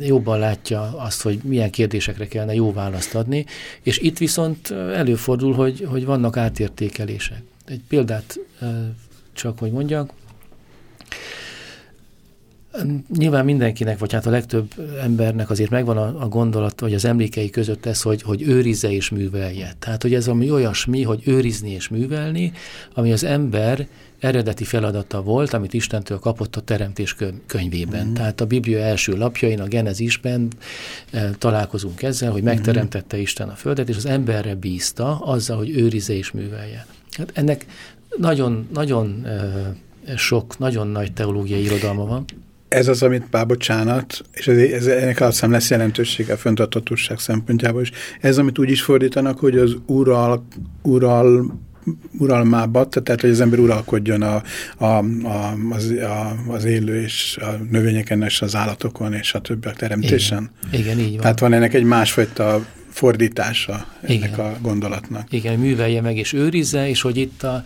[SPEAKER 2] jobban látja azt, hogy milyen kérdésekre kellene jó választ adni, és itt viszont eh, előfordul, hogy, hogy vannak átértékelések. Egy példát eh, csak, hogy mondjak, Nyilván mindenkinek, vagy hát a legtöbb embernek azért megvan a, a gondolat, vagy az emlékei között ez, hogy, hogy őrizze és művelje. Tehát, hogy ez ami olyasmi, hogy őrizni és művelni, ami az ember eredeti feladata volt, amit Istentől kapott a teremtés könyvében. Mm. Tehát a Biblia első lapjain, a Genezisben e, találkozunk ezzel, hogy megteremtette mm. Isten a földet, és az emberre bízta azzal, hogy őrize és művelje. Hát ennek nagyon, nagyon e, sok, nagyon nagy teológiai irodalma van
[SPEAKER 1] ez az, amit bár bocsánat, és ez, ez, ennek hiszem lesz jelentősége a föntartatóság szempontjából is. Ez, amit úgy is fordítanak, hogy az ural, ural uralmába, tehát hogy az ember uralkodjon a, a, a, az, a, az élő és a növényeken és az állatokon és a többi a teremtésen.
[SPEAKER 2] Igen, Igen így van.
[SPEAKER 1] Tehát van ennek egy másfajta fordítása ennek Igen. a gondolatnak.
[SPEAKER 2] Igen, művelje meg és őrizze, és hogy itt a,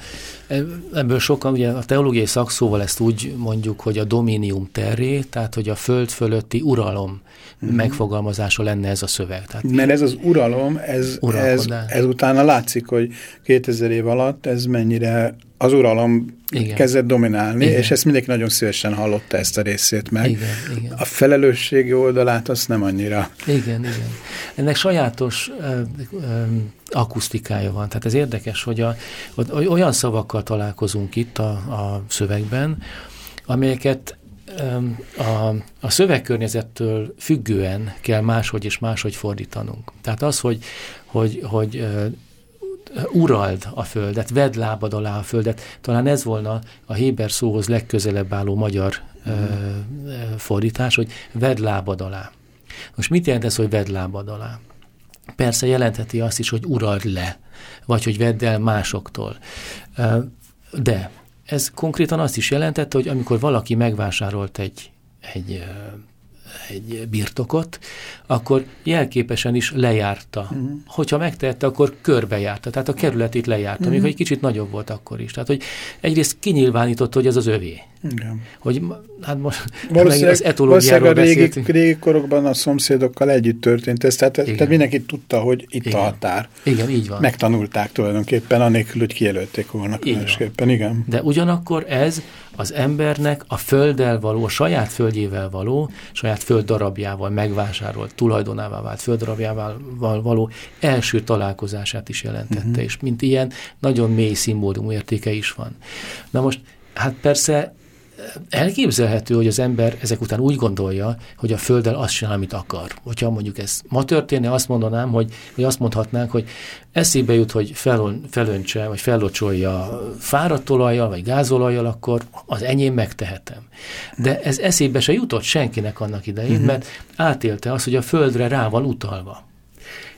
[SPEAKER 2] ebből sokan, ugye a teológiai szakszóval ezt úgy mondjuk, hogy a dominium terré, tehát hogy a föld fölötti uralom mm. megfogalmazása lenne ez a szöveg. Tehát
[SPEAKER 1] Mert ez az uralom, ez, ez, ez utána látszik, hogy 2000 év alatt ez mennyire az uralom igen. kezdett dominálni, igen. és ezt mindenki nagyon szívesen hallotta ezt a részét meg. Igen, igen. A felelősségi oldalát azt nem annyira.
[SPEAKER 2] Igen, igen. Ennek sajátos uh, um, akusztikája van. Tehát ez érdekes, hogy, a, olyan szavakkal találkozunk itt a, a szövegben, amelyeket a, a szövegkörnyezettől függően kell máshogy és máshogy fordítanunk. Tehát az, hogy, hogy, hogy urald a földet, vedd lábad alá a földet. Talán ez volna a Héber szóhoz legközelebb álló magyar mm. ö, fordítás, hogy vedd lábad alá. Most mit jelent ez, hogy vedd lábad alá? Persze jelentheti azt is, hogy urald le, vagy hogy vedd el másoktól. De ez konkrétan azt is jelentette, hogy amikor valaki megvásárolt egy, egy egy birtokot, akkor jelképesen is lejárta. Uh-huh. Hogyha megtehette, akkor körbejárta, tehát a kerületét lejárta, uh-huh. még hogy egy kicsit nagyobb volt akkor is. Tehát, hogy egyrészt kinyilvánította, hogy ez az övé. Igen. Hogy hát most [laughs]
[SPEAKER 1] valószínűleg, az etológiáról a régi, régi korokban a szomszédokkal együtt történt ez, tehát, tehát mindenki tudta, hogy itt igen. a határ.
[SPEAKER 2] Igen, így van.
[SPEAKER 1] Megtanulták tulajdonképpen, anélkül, hogy kijelölték volna különösképpen, igen.
[SPEAKER 2] De ugyanakkor ez az embernek a földdel való, a saját földjével való, saját földdarabjával megvásárolt, tulajdonává vált földdarabjával való első találkozását is jelentette, uh mhm. -huh. és mint ilyen nagyon mély szimbólumú értéke is van. Na most, hát persze elképzelhető, hogy az ember ezek után úgy gondolja, hogy a Földdel azt csinál, amit akar. Hogyha mondjuk ez ma történne, azt mondanám, hogy, hogy azt mondhatnánk, hogy eszébe jut, hogy fel, felöntse, vagy fellocsolja fáradt olajjal, vagy gázolajjal, akkor az enyém megtehetem. De ez eszébe se jutott senkinek annak idején, uh-huh. mert átélte azt, hogy a Földre rá van utalva.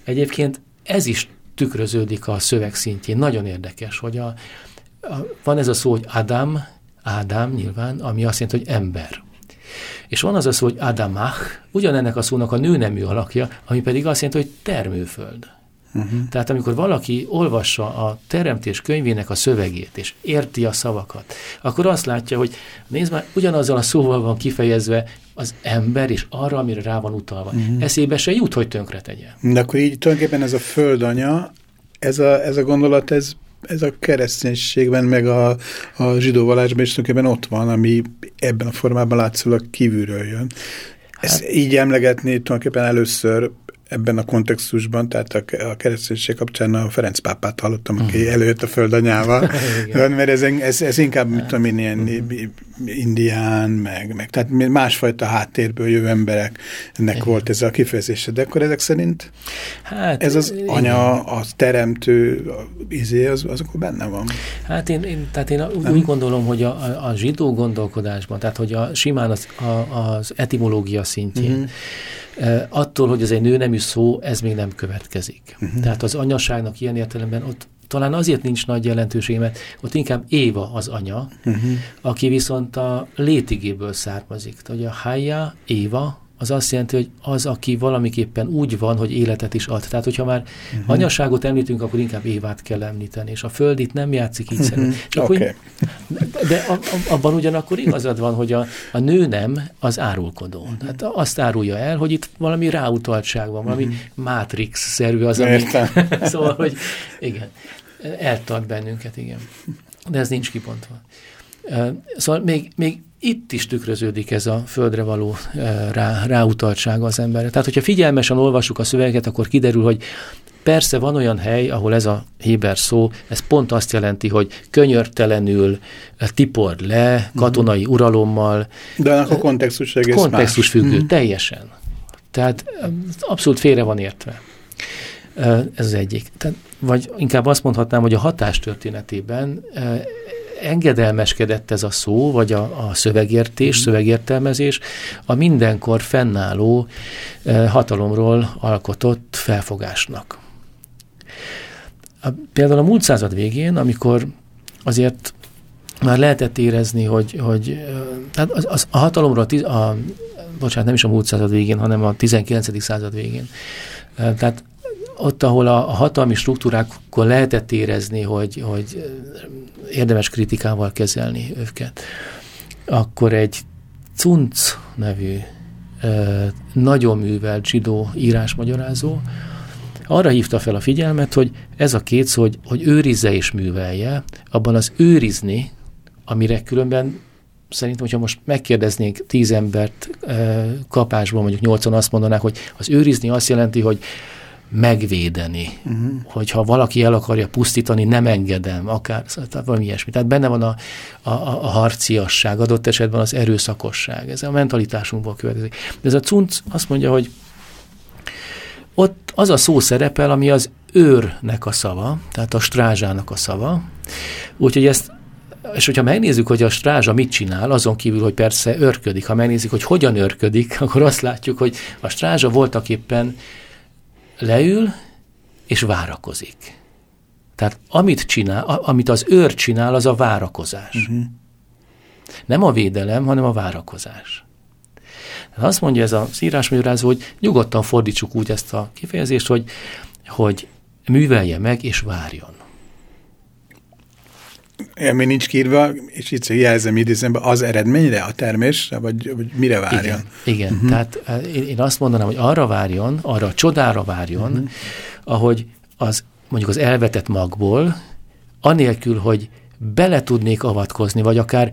[SPEAKER 2] Egyébként ez is tükröződik a szöveg szintjén. Nagyon érdekes, hogy a, a, van ez a szó, hogy Adam, Ádám nyilván, ami azt jelenti, hogy ember. És van az a szó, hogy Adamach, ugyanennek a szónak a nőnemű alakja, ami pedig azt jelenti, hogy termőföld. Uh-huh. Tehát amikor valaki olvassa a teremtés könyvének a szövegét, és érti a szavakat, akkor azt látja, hogy nézd már, ugyanazzal a szóval van kifejezve az ember, és arra, amire rá van utalva. Uh-huh. Eszébe se jut, hogy tönkre tegye.
[SPEAKER 1] De akkor így tulajdonképpen ez a földanya, ez a, ez a gondolat, ez ez a kereszténységben, meg a, a zsidó vallásban is ott van, ami ebben a formában látszólag kívülről jön. Hát, Ezt így emlegetni tulajdonképpen először ebben a kontextusban, tehát a, a kereszténység kapcsán a Ferenc pápát hallottam, uh -huh. aki mhm. előjött a földanyával, [laughs] mert ez, ez, ez inkább, mit tudom én, ilyen uh mhm. -huh. indián, meg, meg tehát másfajta háttérből jövő embereknek Igen. volt ez a kifejezése, de akkor ezek szerint hát, ez az igen. anya, a teremtő a izé, az, az akkor benne van.
[SPEAKER 2] Hát én, én, tehát én úgy gondolom, hogy a, a, a zsidó gondolkodásban, tehát hogy a simán az, a, az etimológia szintjén, uh mhm. -huh attól, hogy ez egy nőnemű szó, ez még nem következik. Uh-huh. Tehát az anyaságnak ilyen értelemben ott talán azért nincs nagy jelentősége, mert ott inkább Éva az anya, uh-huh. aki viszont a létigéből származik. Tehát, a Hája, Éva, az azt jelenti, hogy az, aki valamiképpen úgy van, hogy életet is ad. Tehát, hogyha már uh-huh. anyaságot említünk, akkor inkább Évát kell említeni, és a Föld itt nem játszik így uh-huh. Csak okay. de a, a, abban ugyanakkor igazad van, hogy a, a nő nem az árulkodó. Uh-huh. Tehát azt árulja el, hogy itt valami ráutaltság van, valami uh-huh. Matrix-szerű az, ami... [laughs] szóval, hogy igen, eltart bennünket, igen. De ez nincs kipontva. Szóval még, még itt is tükröződik ez a földre való eh, rá, ráutaltsága az emberre. Tehát, hogyha figyelmesen olvassuk a szöveget, akkor kiderül, hogy persze van olyan hely, ahol ez a héber szó, ez pont azt jelenti, hogy könyörtelenül eh, tipor le, katonai uh-huh. uralommal.
[SPEAKER 1] De annak a kontextus egész
[SPEAKER 2] Kontextus függő, uh-huh. teljesen. Tehát eh, abszolút félre van értve. Ez az egyik. Tehát, vagy inkább azt mondhatnám, hogy a hatás történetében engedelmeskedett ez a szó, vagy a, a szövegértés, mm. szövegértelmezés a mindenkor fennálló e, hatalomról alkotott felfogásnak. A, például a múlt század végén, amikor azért már lehetett érezni, hogy, hogy tehát az, az, a hatalomról, a, a, bocsánat, nem is a múlt század végén, hanem a 19. század végén. Tehát ott, ahol a, hatalmi struktúrákon lehetett érezni, hogy, hogy érdemes kritikával kezelni őket, akkor egy Cunc nevű nagyon művelt zsidó írásmagyarázó arra hívta fel a figyelmet, hogy ez a két szó, hogy, hogy őrizze és művelje, abban az őrizni, amire különben szerintem, hogyha most megkérdeznénk tíz embert kapásból, mondjuk nyolcan azt mondanák, hogy az őrizni azt jelenti, hogy megvédeni, uh-huh. hogyha valaki el akarja pusztítani, nem engedem, akár tehát valami ilyesmi. Tehát benne van a, a, a harciasság, adott esetben az erőszakosság, ez a mentalitásunkból következik. De ez a cunc azt mondja, hogy ott az a szó szerepel, ami az őrnek a szava, tehát a strázsának a szava, úgyhogy ezt és hogyha megnézzük, hogy a strázsa mit csinál, azon kívül, hogy persze örködik, ha megnézzük, hogy hogyan örködik, [laughs] akkor azt látjuk, hogy a strázsa voltak éppen leül és várakozik. Tehát amit csinál, amit az őr csinál, az a várakozás. Uh-huh. Nem a védelem, hanem a várakozás. Tehát azt mondja ez a írásmagyarázó, hogy nyugodtan fordítsuk úgy ezt a kifejezést, hogy, hogy művelje meg és várjon
[SPEAKER 1] ami nincs kírva, és itt jelzem idézembe, az eredményre, a termésre, vagy, vagy mire várjon?
[SPEAKER 2] Igen, igen. Uh-huh. tehát eh, én, én azt mondanám, hogy arra várjon, arra a csodára várjon, uh-huh. ahogy az mondjuk az elvetett magból, anélkül, hogy bele tudnék avatkozni, vagy akár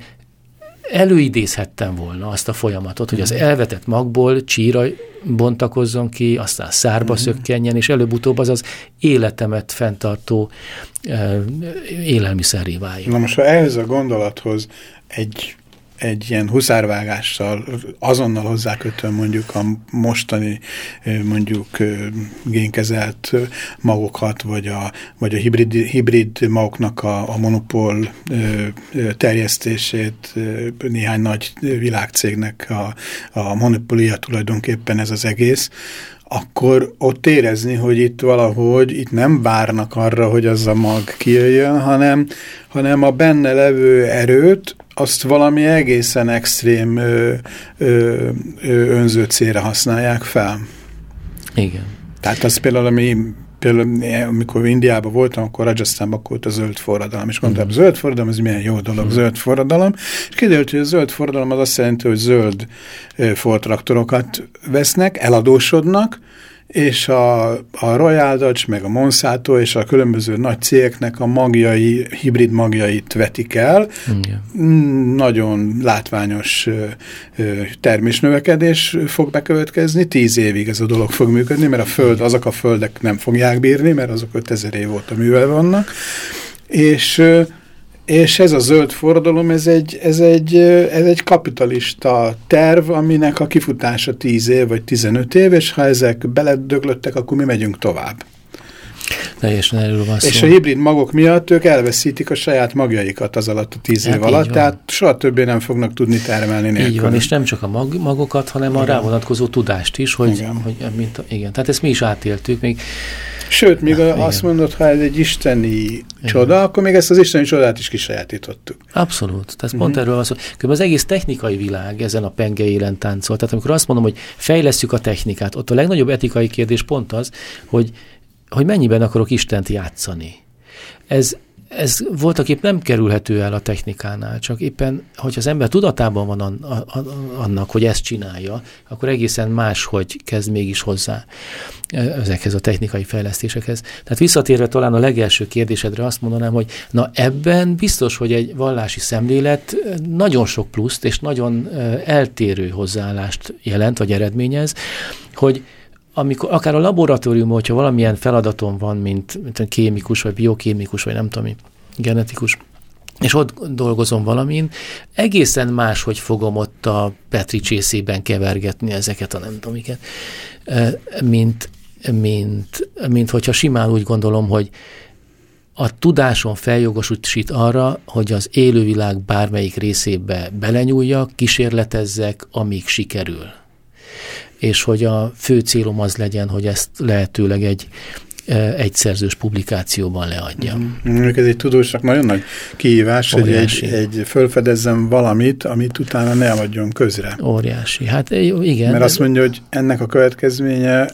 [SPEAKER 2] előidézhettem volna azt a folyamatot, hogy az mhm. elvetett magból csíra bontakozzon ki, aztán szárba uh-huh. szökkenjen, és előbb-utóbb az az életemet fenntartó uh, élelmiszeré váljon.
[SPEAKER 1] Na most, ha ehhez a gondolathoz egy egy ilyen huszárvágással azonnal hozzákötöm mondjuk a mostani mondjuk génkezelt magokat, vagy a, vagy a hibrid, hibrid magoknak a, a monopól terjesztését néhány nagy világcégnek a, a monopolia tulajdonképpen ez az egész, akkor ott érezni, hogy itt valahogy, itt nem várnak arra, hogy az a mag kijöjjön, hanem, hanem a benne levő erőt, azt valami egészen extrém ö, ö, ö, önző célra használják fel.
[SPEAKER 2] Igen.
[SPEAKER 1] Tehát az például, ami például amikor Indiában voltam, akkor Rajasztánban volt a zöld forradalom, és mondtam, a zöld forradalom, ez milyen jó dolog, zöld forradalom, és kiderült, hogy a zöld forradalom az azt jelenti, hogy zöld fortraktorokat vesznek, eladósodnak, és a, a Royal Dutch, meg a Monsanto és a különböző nagy cégeknek a magjai, hibrid magjait vetik el. Igen. Mm, nagyon látványos termésnövekedés fog bekövetkezni, tíz évig ez a dolog fog működni, mert a föld, azok a földek nem fogják bírni, mert azok 5000 év óta művel vannak, és és ez a zöld forradalom, ez egy, ez, egy, ez egy kapitalista terv, aminek a kifutása 10 év vagy 15 év, és ha ezek beledöglöttek, akkor mi megyünk tovább.
[SPEAKER 2] Teljesen erről van szó.
[SPEAKER 1] És a hibrid magok miatt ők elveszítik a saját magjaikat az alatt a tíz hát év alatt, tehát soha többé nem fognak tudni termelni nélkül.
[SPEAKER 2] Így van, és nem csak a mag magokat, hanem igen. a rávonatkozó tudást is, hogy, igen. hogy mint, igen. Tehát ezt mi is átéltük, még
[SPEAKER 1] Sőt, még ja, azt igen. mondod, ha ez egy isteni igen. csoda, akkor még ezt az isteni csodát is kisajátítottuk.
[SPEAKER 2] Abszolút. Tehát uh -huh. pont mhm. erről van szó. az egész technikai világ ezen a penge élen táncol. Tehát amikor azt mondom, hogy fejlesztjük a technikát, ott a legnagyobb etikai kérdés pont az, hogy, hogy mennyiben akarok Istent játszani. Ez, ez voltak épp nem kerülhető el a technikánál, csak éppen, hogyha az ember tudatában van annak, hogy ezt csinálja, akkor egészen máshogy kezd mégis hozzá ezekhez a technikai fejlesztésekhez. Tehát visszatérve talán a legelső kérdésedre azt mondanám, hogy na ebben biztos, hogy egy vallási szemlélet nagyon sok pluszt és nagyon eltérő hozzáállást jelent, vagy eredményez, hogy amikor akár a laboratórium, hogyha valamilyen feladatom van, mint, mint kémikus, vagy biokémikus, vagy nem tudom, genetikus, és ott dolgozom valamin, egészen más, hogy fogom ott a Petri csészében kevergetni ezeket a nem tudom miket, mint, mint, mint hogyha simán úgy gondolom, hogy a tudáson feljogosít arra, hogy az élővilág bármelyik részébe belenyúljak, kísérletezzek, amíg sikerül és hogy a fő célom az legyen, hogy ezt lehetőleg egy e, egyszerzős publikációban leadja.
[SPEAKER 1] Mm. Ez egy tudósnak nagyon nagy kihívás, Óriási. hogy egy, egy fölfedezzem valamit, amit utána ne adjon közre.
[SPEAKER 2] Óriási. Hát igen.
[SPEAKER 1] Mert azt mondja, hogy ennek a következménye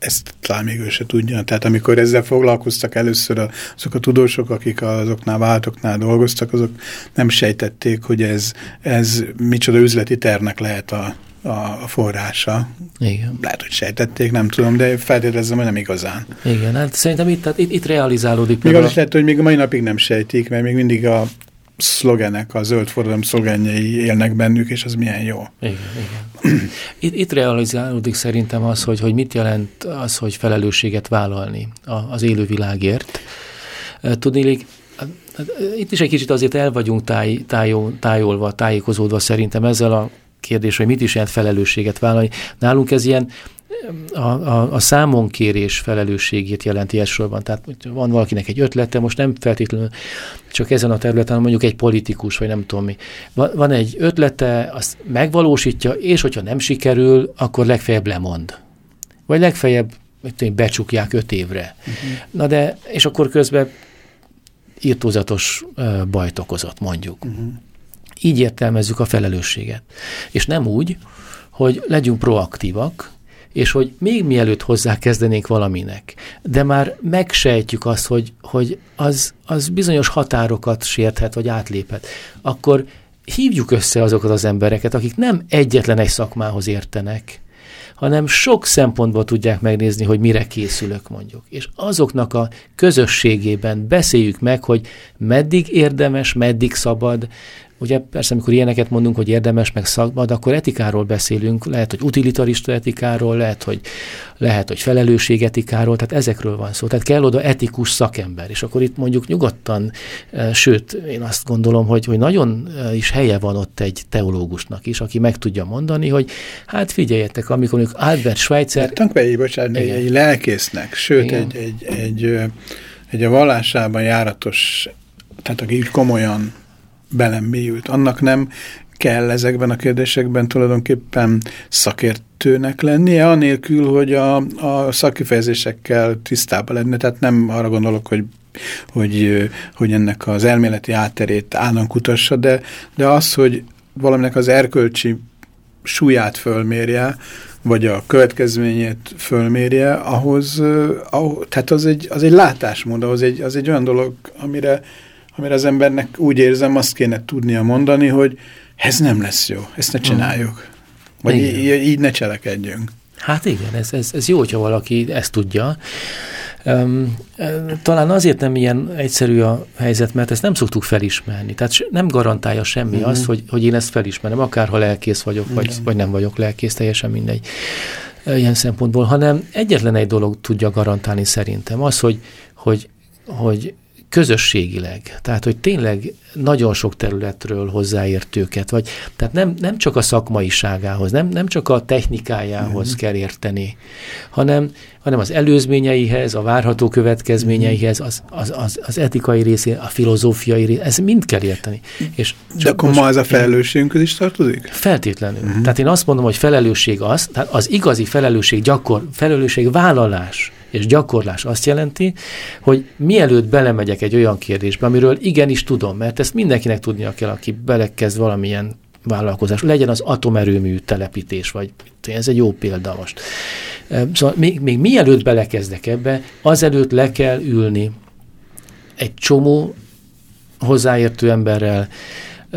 [SPEAKER 1] ezt talán még ő se tudja. Tehát amikor ezzel foglalkoztak először azok a tudósok, akik azoknál váltoknál dolgoztak, azok nem sejtették, hogy ez, ez micsoda üzleti ternek lehet a, a forrása.
[SPEAKER 2] Igen.
[SPEAKER 1] Lehet, hogy sejtették, nem tudom, de feltételezem, hogy nem igazán.
[SPEAKER 2] Igen, hát szerintem itt, tehát itt, itt realizálódik.
[SPEAKER 1] Még az is lehet, hogy még a mai napig nem sejtik, mert még mindig a szlogenek, a zöld forradalom szlogenjei élnek bennük, és az milyen jó.
[SPEAKER 2] Igen, igen. [clears throat] Itt, itt realizálódik szerintem az, hogy, hogy mit jelent az, hogy felelősséget vállalni az élővilágért. Tudnélik, itt is egy kicsit azért el vagyunk táj, tájol, tájolva, tájékozódva szerintem ezzel a kérdés, hogy mit is jelent felelősséget vállalni. Nálunk ez ilyen a, a, a számonkérés felelősségét jelenti elsősorban. Tehát van valakinek egy ötlete, most nem feltétlenül csak ezen a területen, mondjuk egy politikus, vagy nem tudom mi. Van, van egy ötlete, azt megvalósítja, és hogyha nem sikerül, akkor legfeljebb lemond. Vagy legfeljebb tudom, becsukják öt évre. Uh-huh. Na de, és akkor közben írtózatos bajt okozott, mondjuk. Uh-huh. Így értelmezzük a felelősséget. És nem úgy, hogy legyünk proaktívak, és hogy még mielőtt hozzá kezdenénk valaminek, de már megsejtjük azt, hogy, hogy az, az bizonyos határokat sérthet, vagy átléphet, akkor hívjuk össze azokat az embereket, akik nem egyetlen egy szakmához értenek, hanem sok szempontból tudják megnézni, hogy mire készülök mondjuk. És azoknak a közösségében beszéljük meg, hogy meddig érdemes, meddig szabad, Ugye persze, amikor ilyeneket mondunk, hogy érdemes, meg szabad, akkor etikáról beszélünk, lehet, hogy utilitarista etikáról, lehet, hogy, lehet, hogy felelősségetikáról, tehát ezekről van szó. Tehát kell oda etikus szakember, és akkor itt mondjuk nyugodtan, eh, sőt, én azt gondolom, hogy, hogy nagyon eh, is helye van ott egy teológusnak is, aki meg tudja mondani, hogy hát figyeljetek, amikor mondjuk Albert Schweitzer...
[SPEAKER 1] Tankvei, bocsánat, egy, egy lelkésznek, sőt, egy, egy, egy, egy a vallásában járatos, tehát aki komolyan belem mélyült. Annak nem kell ezekben a kérdésekben tulajdonképpen szakértőnek lennie, anélkül, hogy a, a szakifejezésekkel tisztában lenne. Tehát nem arra gondolok, hogy hogy, hogy ennek az elméleti átterét állandóan kutassa, de, de az, hogy valaminek az erkölcsi súlyát fölmérje, vagy a következményét fölmérje, ahhoz, ahhoz tehát az egy, az egy látásmód, az egy, az egy olyan dolog, amire, amire az embernek úgy érzem, azt kéne tudnia mondani, hogy ez nem lesz jó, ezt ne csináljuk. Vagy így, így ne cselekedjünk.
[SPEAKER 2] Hát igen, ez, ez, ez jó, hogyha valaki ezt tudja. Um, talán azért nem ilyen egyszerű a helyzet, mert ezt nem szoktuk felismerni. Tehát nem garantálja semmi uh-huh. azt, hogy, hogy én ezt felismerem, akárha lelkész vagyok, uh-huh. vagy, vagy nem vagyok lelkész, teljesen mindegy ilyen szempontból, hanem egyetlen egy dolog tudja garantálni szerintem, az, hogy, hogy, hogy közösségileg, tehát hogy tényleg nagyon sok területről hozzáértőket, vagy tehát nem, nem csak a szakmaiságához, nem, nem csak a technikájához mm. kell érteni, hanem, hanem az előzményeihez, a várható következményeihez, az, az, az, az etikai részé, a filozófiai részé, ez mind kell érteni. És
[SPEAKER 1] De akkor ma ez a felelősségünkhöz is tartozik?
[SPEAKER 2] Feltétlenül. Mm. Tehát én azt mondom, hogy felelősség az, tehát az igazi felelősség gyakor, felelősség vállalás, és gyakorlás azt jelenti, hogy mielőtt belemegyek egy olyan kérdésbe, amiről igenis tudom, mert ezt mindenkinek tudnia kell, aki belekezd valamilyen vállalkozás, legyen az atomerőmű telepítés, vagy ez egy jó példa most. Szóval még, még mielőtt belekezdek ebbe, azelőtt le kell ülni egy csomó hozzáértő emberrel,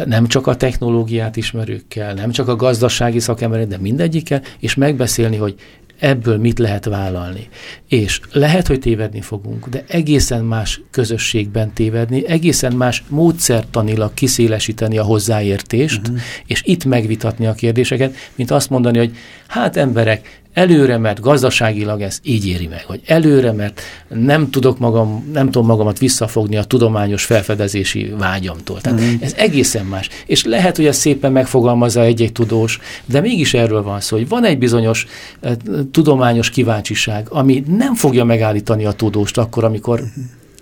[SPEAKER 2] nem csak a technológiát ismerőkkel, nem csak a gazdasági szakemberek, de mindegyikkel, és megbeszélni, hogy ebből mit lehet vállalni. És lehet, hogy tévedni fogunk, de egészen más közösségben tévedni, egészen más módszertanilag kiszélesíteni a hozzáértést, uh-huh. és itt megvitatni a kérdéseket, mint azt mondani, hogy hát emberek, előre, mert gazdaságilag ez így éri meg, hogy előre, mert nem tudok magam, nem tudom magamat visszafogni a tudományos felfedezési vágyamtól. Tehát uh-huh. ez egészen más. És lehet, hogy ez szépen megfogalmazza egy-egy tudós, de mégis erről van szó, hogy van egy bizonyos uh, tudományos kíváncsiság, ami nem fogja megállítani a tudóst akkor, amikor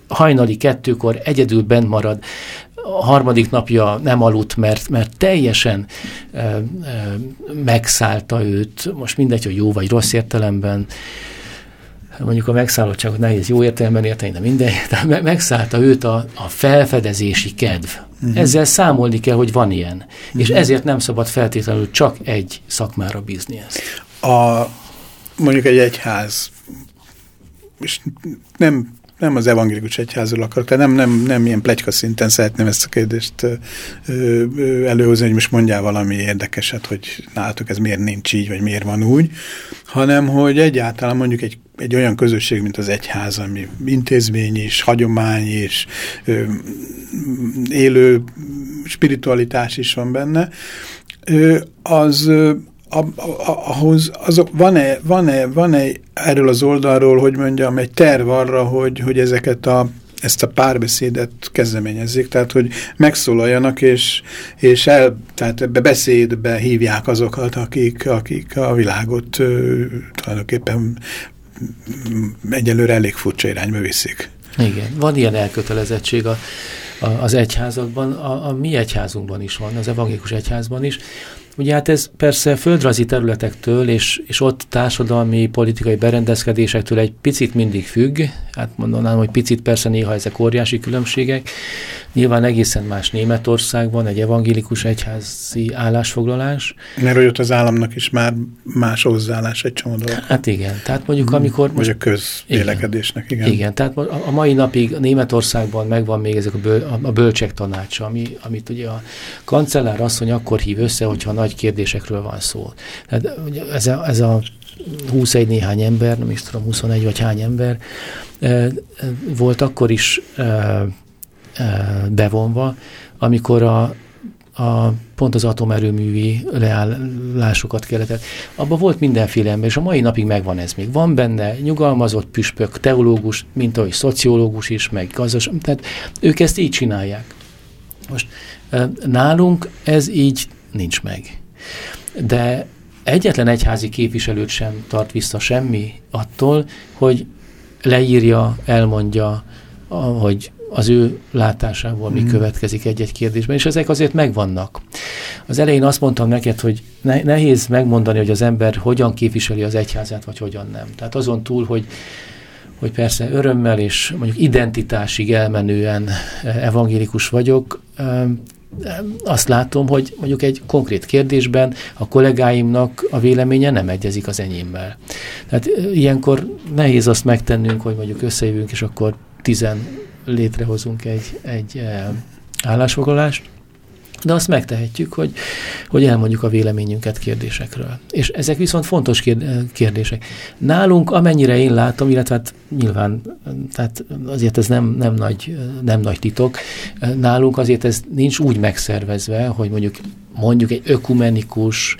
[SPEAKER 2] hajnali kettőkor egyedül bent marad a harmadik napja nem aludt, mert, mert teljesen e, e, megszállta őt, most mindegy, hogy jó vagy rossz értelemben, mondjuk a megszállottságot nehéz jó értelemben érteni, de mindegy, [laughs] de megszállta őt a, a felfedezési kedv. Uh-huh. Ezzel számolni kell, hogy van ilyen. Uh-huh. És ezért nem szabad feltétlenül csak egy szakmára bízni ezt.
[SPEAKER 1] A, mondjuk egy egyház, és nem nem az evangélikus egyházról akarok, tehát nem, nem, nem ilyen plegyka szinten szeretném ezt a kérdést előhozni, hogy most mondjál valami érdekeset, hogy nálatok ez miért nincs így, vagy miért van úgy, hanem hogy egyáltalán mondjuk egy, egy olyan közösség, mint az egyház, ami intézmény is, hagyomány is, ö, élő spiritualitás is van benne, az ahhoz azok, van-e, van-e, van-e erről az oldalról, hogy mondjam, egy terv arra, hogy, hogy ezeket a ezt a párbeszédet kezdeményezzék, tehát hogy megszólaljanak, és, és el, tehát ebbe beszédbe hívják azokat, akik, akik a világot ö, tulajdonképpen egyelőre elég furcsa irányba viszik.
[SPEAKER 2] Igen, van ilyen elkötelezettség a, a, az egyházakban, a, a mi egyházunkban is van, az evangélikus egyházban is, Ugye hát ez persze földrajzi területektől és, és ott társadalmi, politikai berendezkedésektől egy picit mindig függ, hát mondanám, hogy picit persze néha ezek óriási különbségek. Nyilván egészen más Németországban egy evangélikus egyházi állásfoglalás.
[SPEAKER 1] Mert hogy ott az államnak is már más hozzáállás egy csomó dolog.
[SPEAKER 2] Hát igen, tehát mondjuk amikor...
[SPEAKER 1] Vagy a közvélekedésnek, igen.
[SPEAKER 2] Igen, igen tehát a, mai napig Németországban megvan még ezek a, böl, a, a bölcsek tanácsa, ami, amit ugye a kancellár asszony akkor hív össze, hogyha nagy kérdésekről van szó. Tehát ez a, ez a 21 néhány ember, nem is tudom, 21 vagy hány ember, volt akkor is bevonva, amikor a, a, pont az atomerőművi leállásokat kellett. Abban volt mindenféle ember, és a mai napig megvan ez még. Van benne nyugalmazott püspök, teológus, mint ahogy szociológus is, meg gazdas, tehát ők ezt így csinálják. Most nálunk ez így nincs meg. De egyetlen egyházi képviselőt sem tart vissza semmi attól, hogy leírja, elmondja, hogy az ő látásából mi mm. következik egy-egy kérdésben, és ezek azért megvannak. Az elején azt mondtam neked, hogy ne, nehéz megmondani, hogy az ember hogyan képviseli az egyházát, vagy hogyan nem. Tehát azon túl, hogy hogy persze örömmel és mondjuk identitásig elmenően evangélikus vagyok, azt látom, hogy mondjuk egy konkrét kérdésben a kollégáimnak a véleménye nem egyezik az enyémmel. Tehát ilyenkor nehéz azt megtennünk, hogy mondjuk összejövünk, és akkor tizen létrehozunk egy, egy állásfoglalást, de azt megtehetjük, hogy, hogy elmondjuk a véleményünket kérdésekről. És ezek viszont fontos kérdések. Nálunk, amennyire én látom, illetve hát nyilván, tehát azért ez nem, nem, nagy, nem nagy titok, nálunk azért ez nincs úgy megszervezve, hogy mondjuk mondjuk egy ökumenikus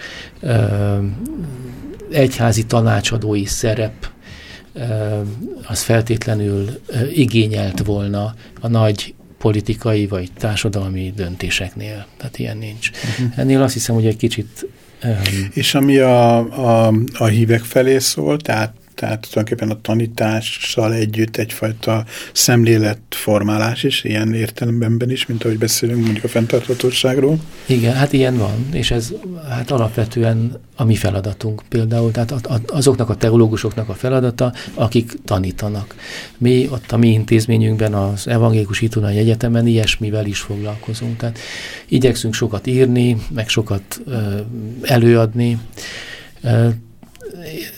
[SPEAKER 2] egyházi tanácsadói szerep az feltétlenül igényelt volna a nagy politikai vagy társadalmi döntéseknél. Tehát ilyen nincs. Uh-huh. Ennél azt hiszem, hogy egy kicsit...
[SPEAKER 1] Um, És ami a, a, a hívek felé szól, tehát tehát tulajdonképpen a tanítással együtt egyfajta szemléletformálás is, ilyen értelemben is, mint ahogy beszélünk mondjuk a fenntarthatóságról.
[SPEAKER 2] Igen, hát ilyen van, és ez hát alapvetően a mi feladatunk például, tehát azoknak a teológusoknak a feladata, akik tanítanak. Mi ott a mi intézményünkben, az Evangélikus Hitunai Egyetemen ilyesmivel is foglalkozunk, tehát igyekszünk sokat írni, meg sokat előadni,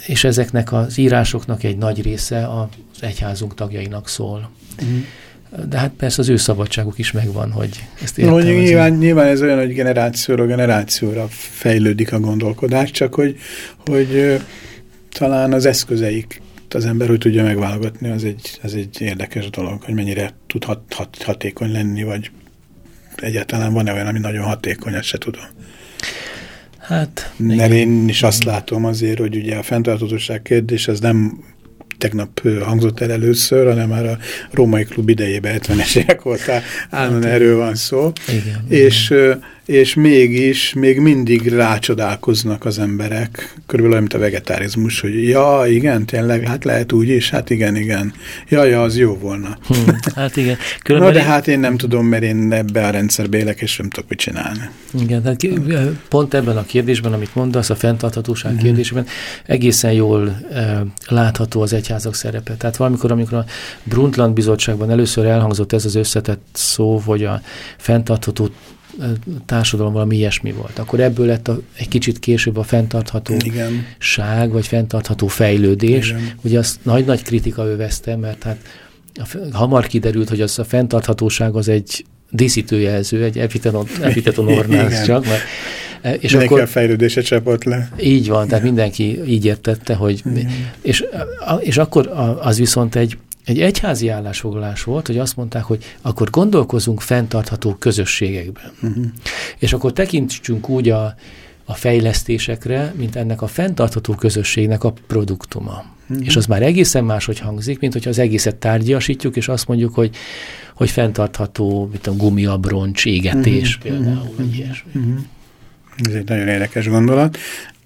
[SPEAKER 2] és ezeknek az írásoknak egy nagy része az egyházunk tagjainak szól. Mm. De hát persze az ő szabadságuk is megvan, hogy ezt
[SPEAKER 1] no, nyilván, nyilván ez olyan, hogy generációra generációra fejlődik a gondolkodás, csak hogy, hogy talán az eszközeik az ember hogy tudja megválogatni, az egy, az egy érdekes dolog, hogy mennyire tud hat, hat, hatékony lenni, vagy egyáltalán van-e olyan, ami nagyon hatékony, ezt se tudom.
[SPEAKER 2] Hát,
[SPEAKER 1] Mert én is azt látom azért, hogy ugye a fenntartatóság kérdés az nem tegnap hangzott el először, hanem már a római klub idejében 70-es évek óta állandóan hát, erről van szó. Igen, és igen és mégis még mindig rácsodálkoznak az emberek, körülbelül mint a vegetárizmus, hogy ja, igen, tényleg, hát lehet úgy is, hát igen, igen. Ja, ja, az jó volna.
[SPEAKER 2] Hmm, hát igen.
[SPEAKER 1] Különben Na, de én... hát én nem tudom, mert én ebbe a rendszerbe élek, és nem tudok mit csinálni.
[SPEAKER 2] Igen, tehát pont ebben a kérdésben, amit mondasz, a fenntarthatóság hmm. kérdésben, egészen jól e, látható az egyházak szerepe. Tehát valamikor, amikor a Brundtland bizottságban először elhangzott ez az összetett szó, hogy a fenntartható társadalom valami ilyesmi volt. Akkor ebből lett a, egy kicsit később a fenntarthatóság, vagy fenntartható fejlődés. Igen. Ugye azt nagy-nagy kritika övezte, mert hát hamar kiderült, hogy az a fenntarthatóság az egy díszítőjelző, egy epiteton [laughs] ornász csak. Mert,
[SPEAKER 1] e, és mindenki akkor, a fejlődése csapott le.
[SPEAKER 2] Így van, tehát mindenki így értette, hogy... És, és akkor az viszont egy, egy egyházi állásfoglalás volt, hogy azt mondták, hogy akkor gondolkozunk fenntartható közösségekben. Uh-huh. És akkor tekintsünk úgy a, a fejlesztésekre, mint ennek a fenntartható közösségnek a produktuma. Uh-huh. És az már egészen máshogy hangzik, mint hogyha az egészet tárgyasítjuk, és azt mondjuk, hogy, hogy fenntartható, mint a gumiabroncs, égetés uh-huh. például, uh-huh. vagy ilyesmi. Uh-huh.
[SPEAKER 1] Ez egy nagyon érdekes gondolat.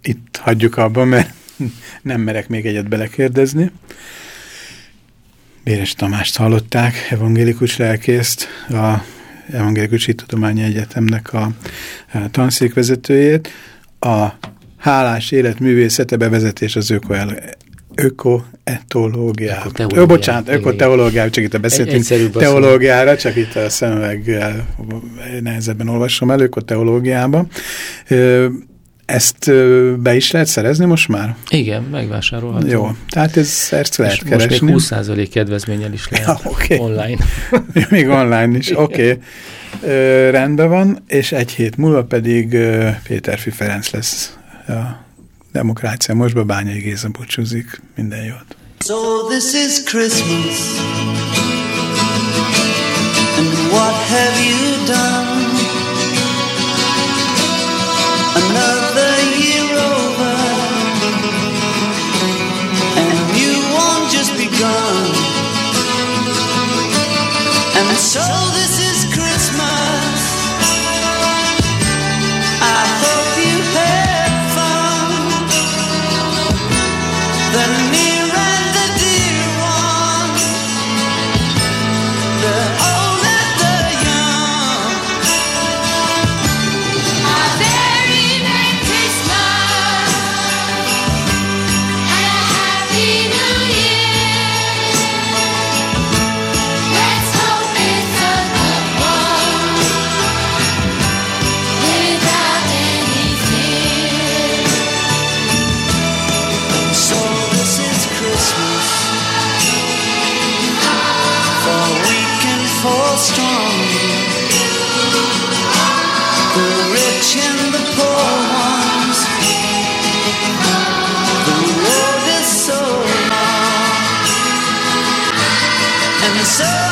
[SPEAKER 1] Itt hagyjuk abban, mert [laughs] nem merek még egyet belekérdezni. Béres Tamást hallották, evangélikus lelkészt, a Evangélikus Tudományi Egyetemnek a, a tanszékvezetőjét. A hálás élet művészete bevezetés az öko ökoetológiába. Ö, bocsánat, ökoteológiába, csak itt a beszéltünk egy, teológiára, csak itt a szemüveggel nehezebben olvasom el, ökoteológiába. Ezt be is lehet szerezni most már?
[SPEAKER 2] Igen, megvásárolható.
[SPEAKER 1] Jó, tehát ez ezt lehet És
[SPEAKER 2] keresni. most még 20% kedvezménnyel is lehet ja, okay. online. [laughs]
[SPEAKER 1] még online is, oké. Okay. rendben van, és egy hét múlva pedig Péterfi Ferenc lesz a demokrácia. Most Bányai Géza búcsúzik. Minden jót. So this is Christmas And what have you done?
[SPEAKER 3] and so.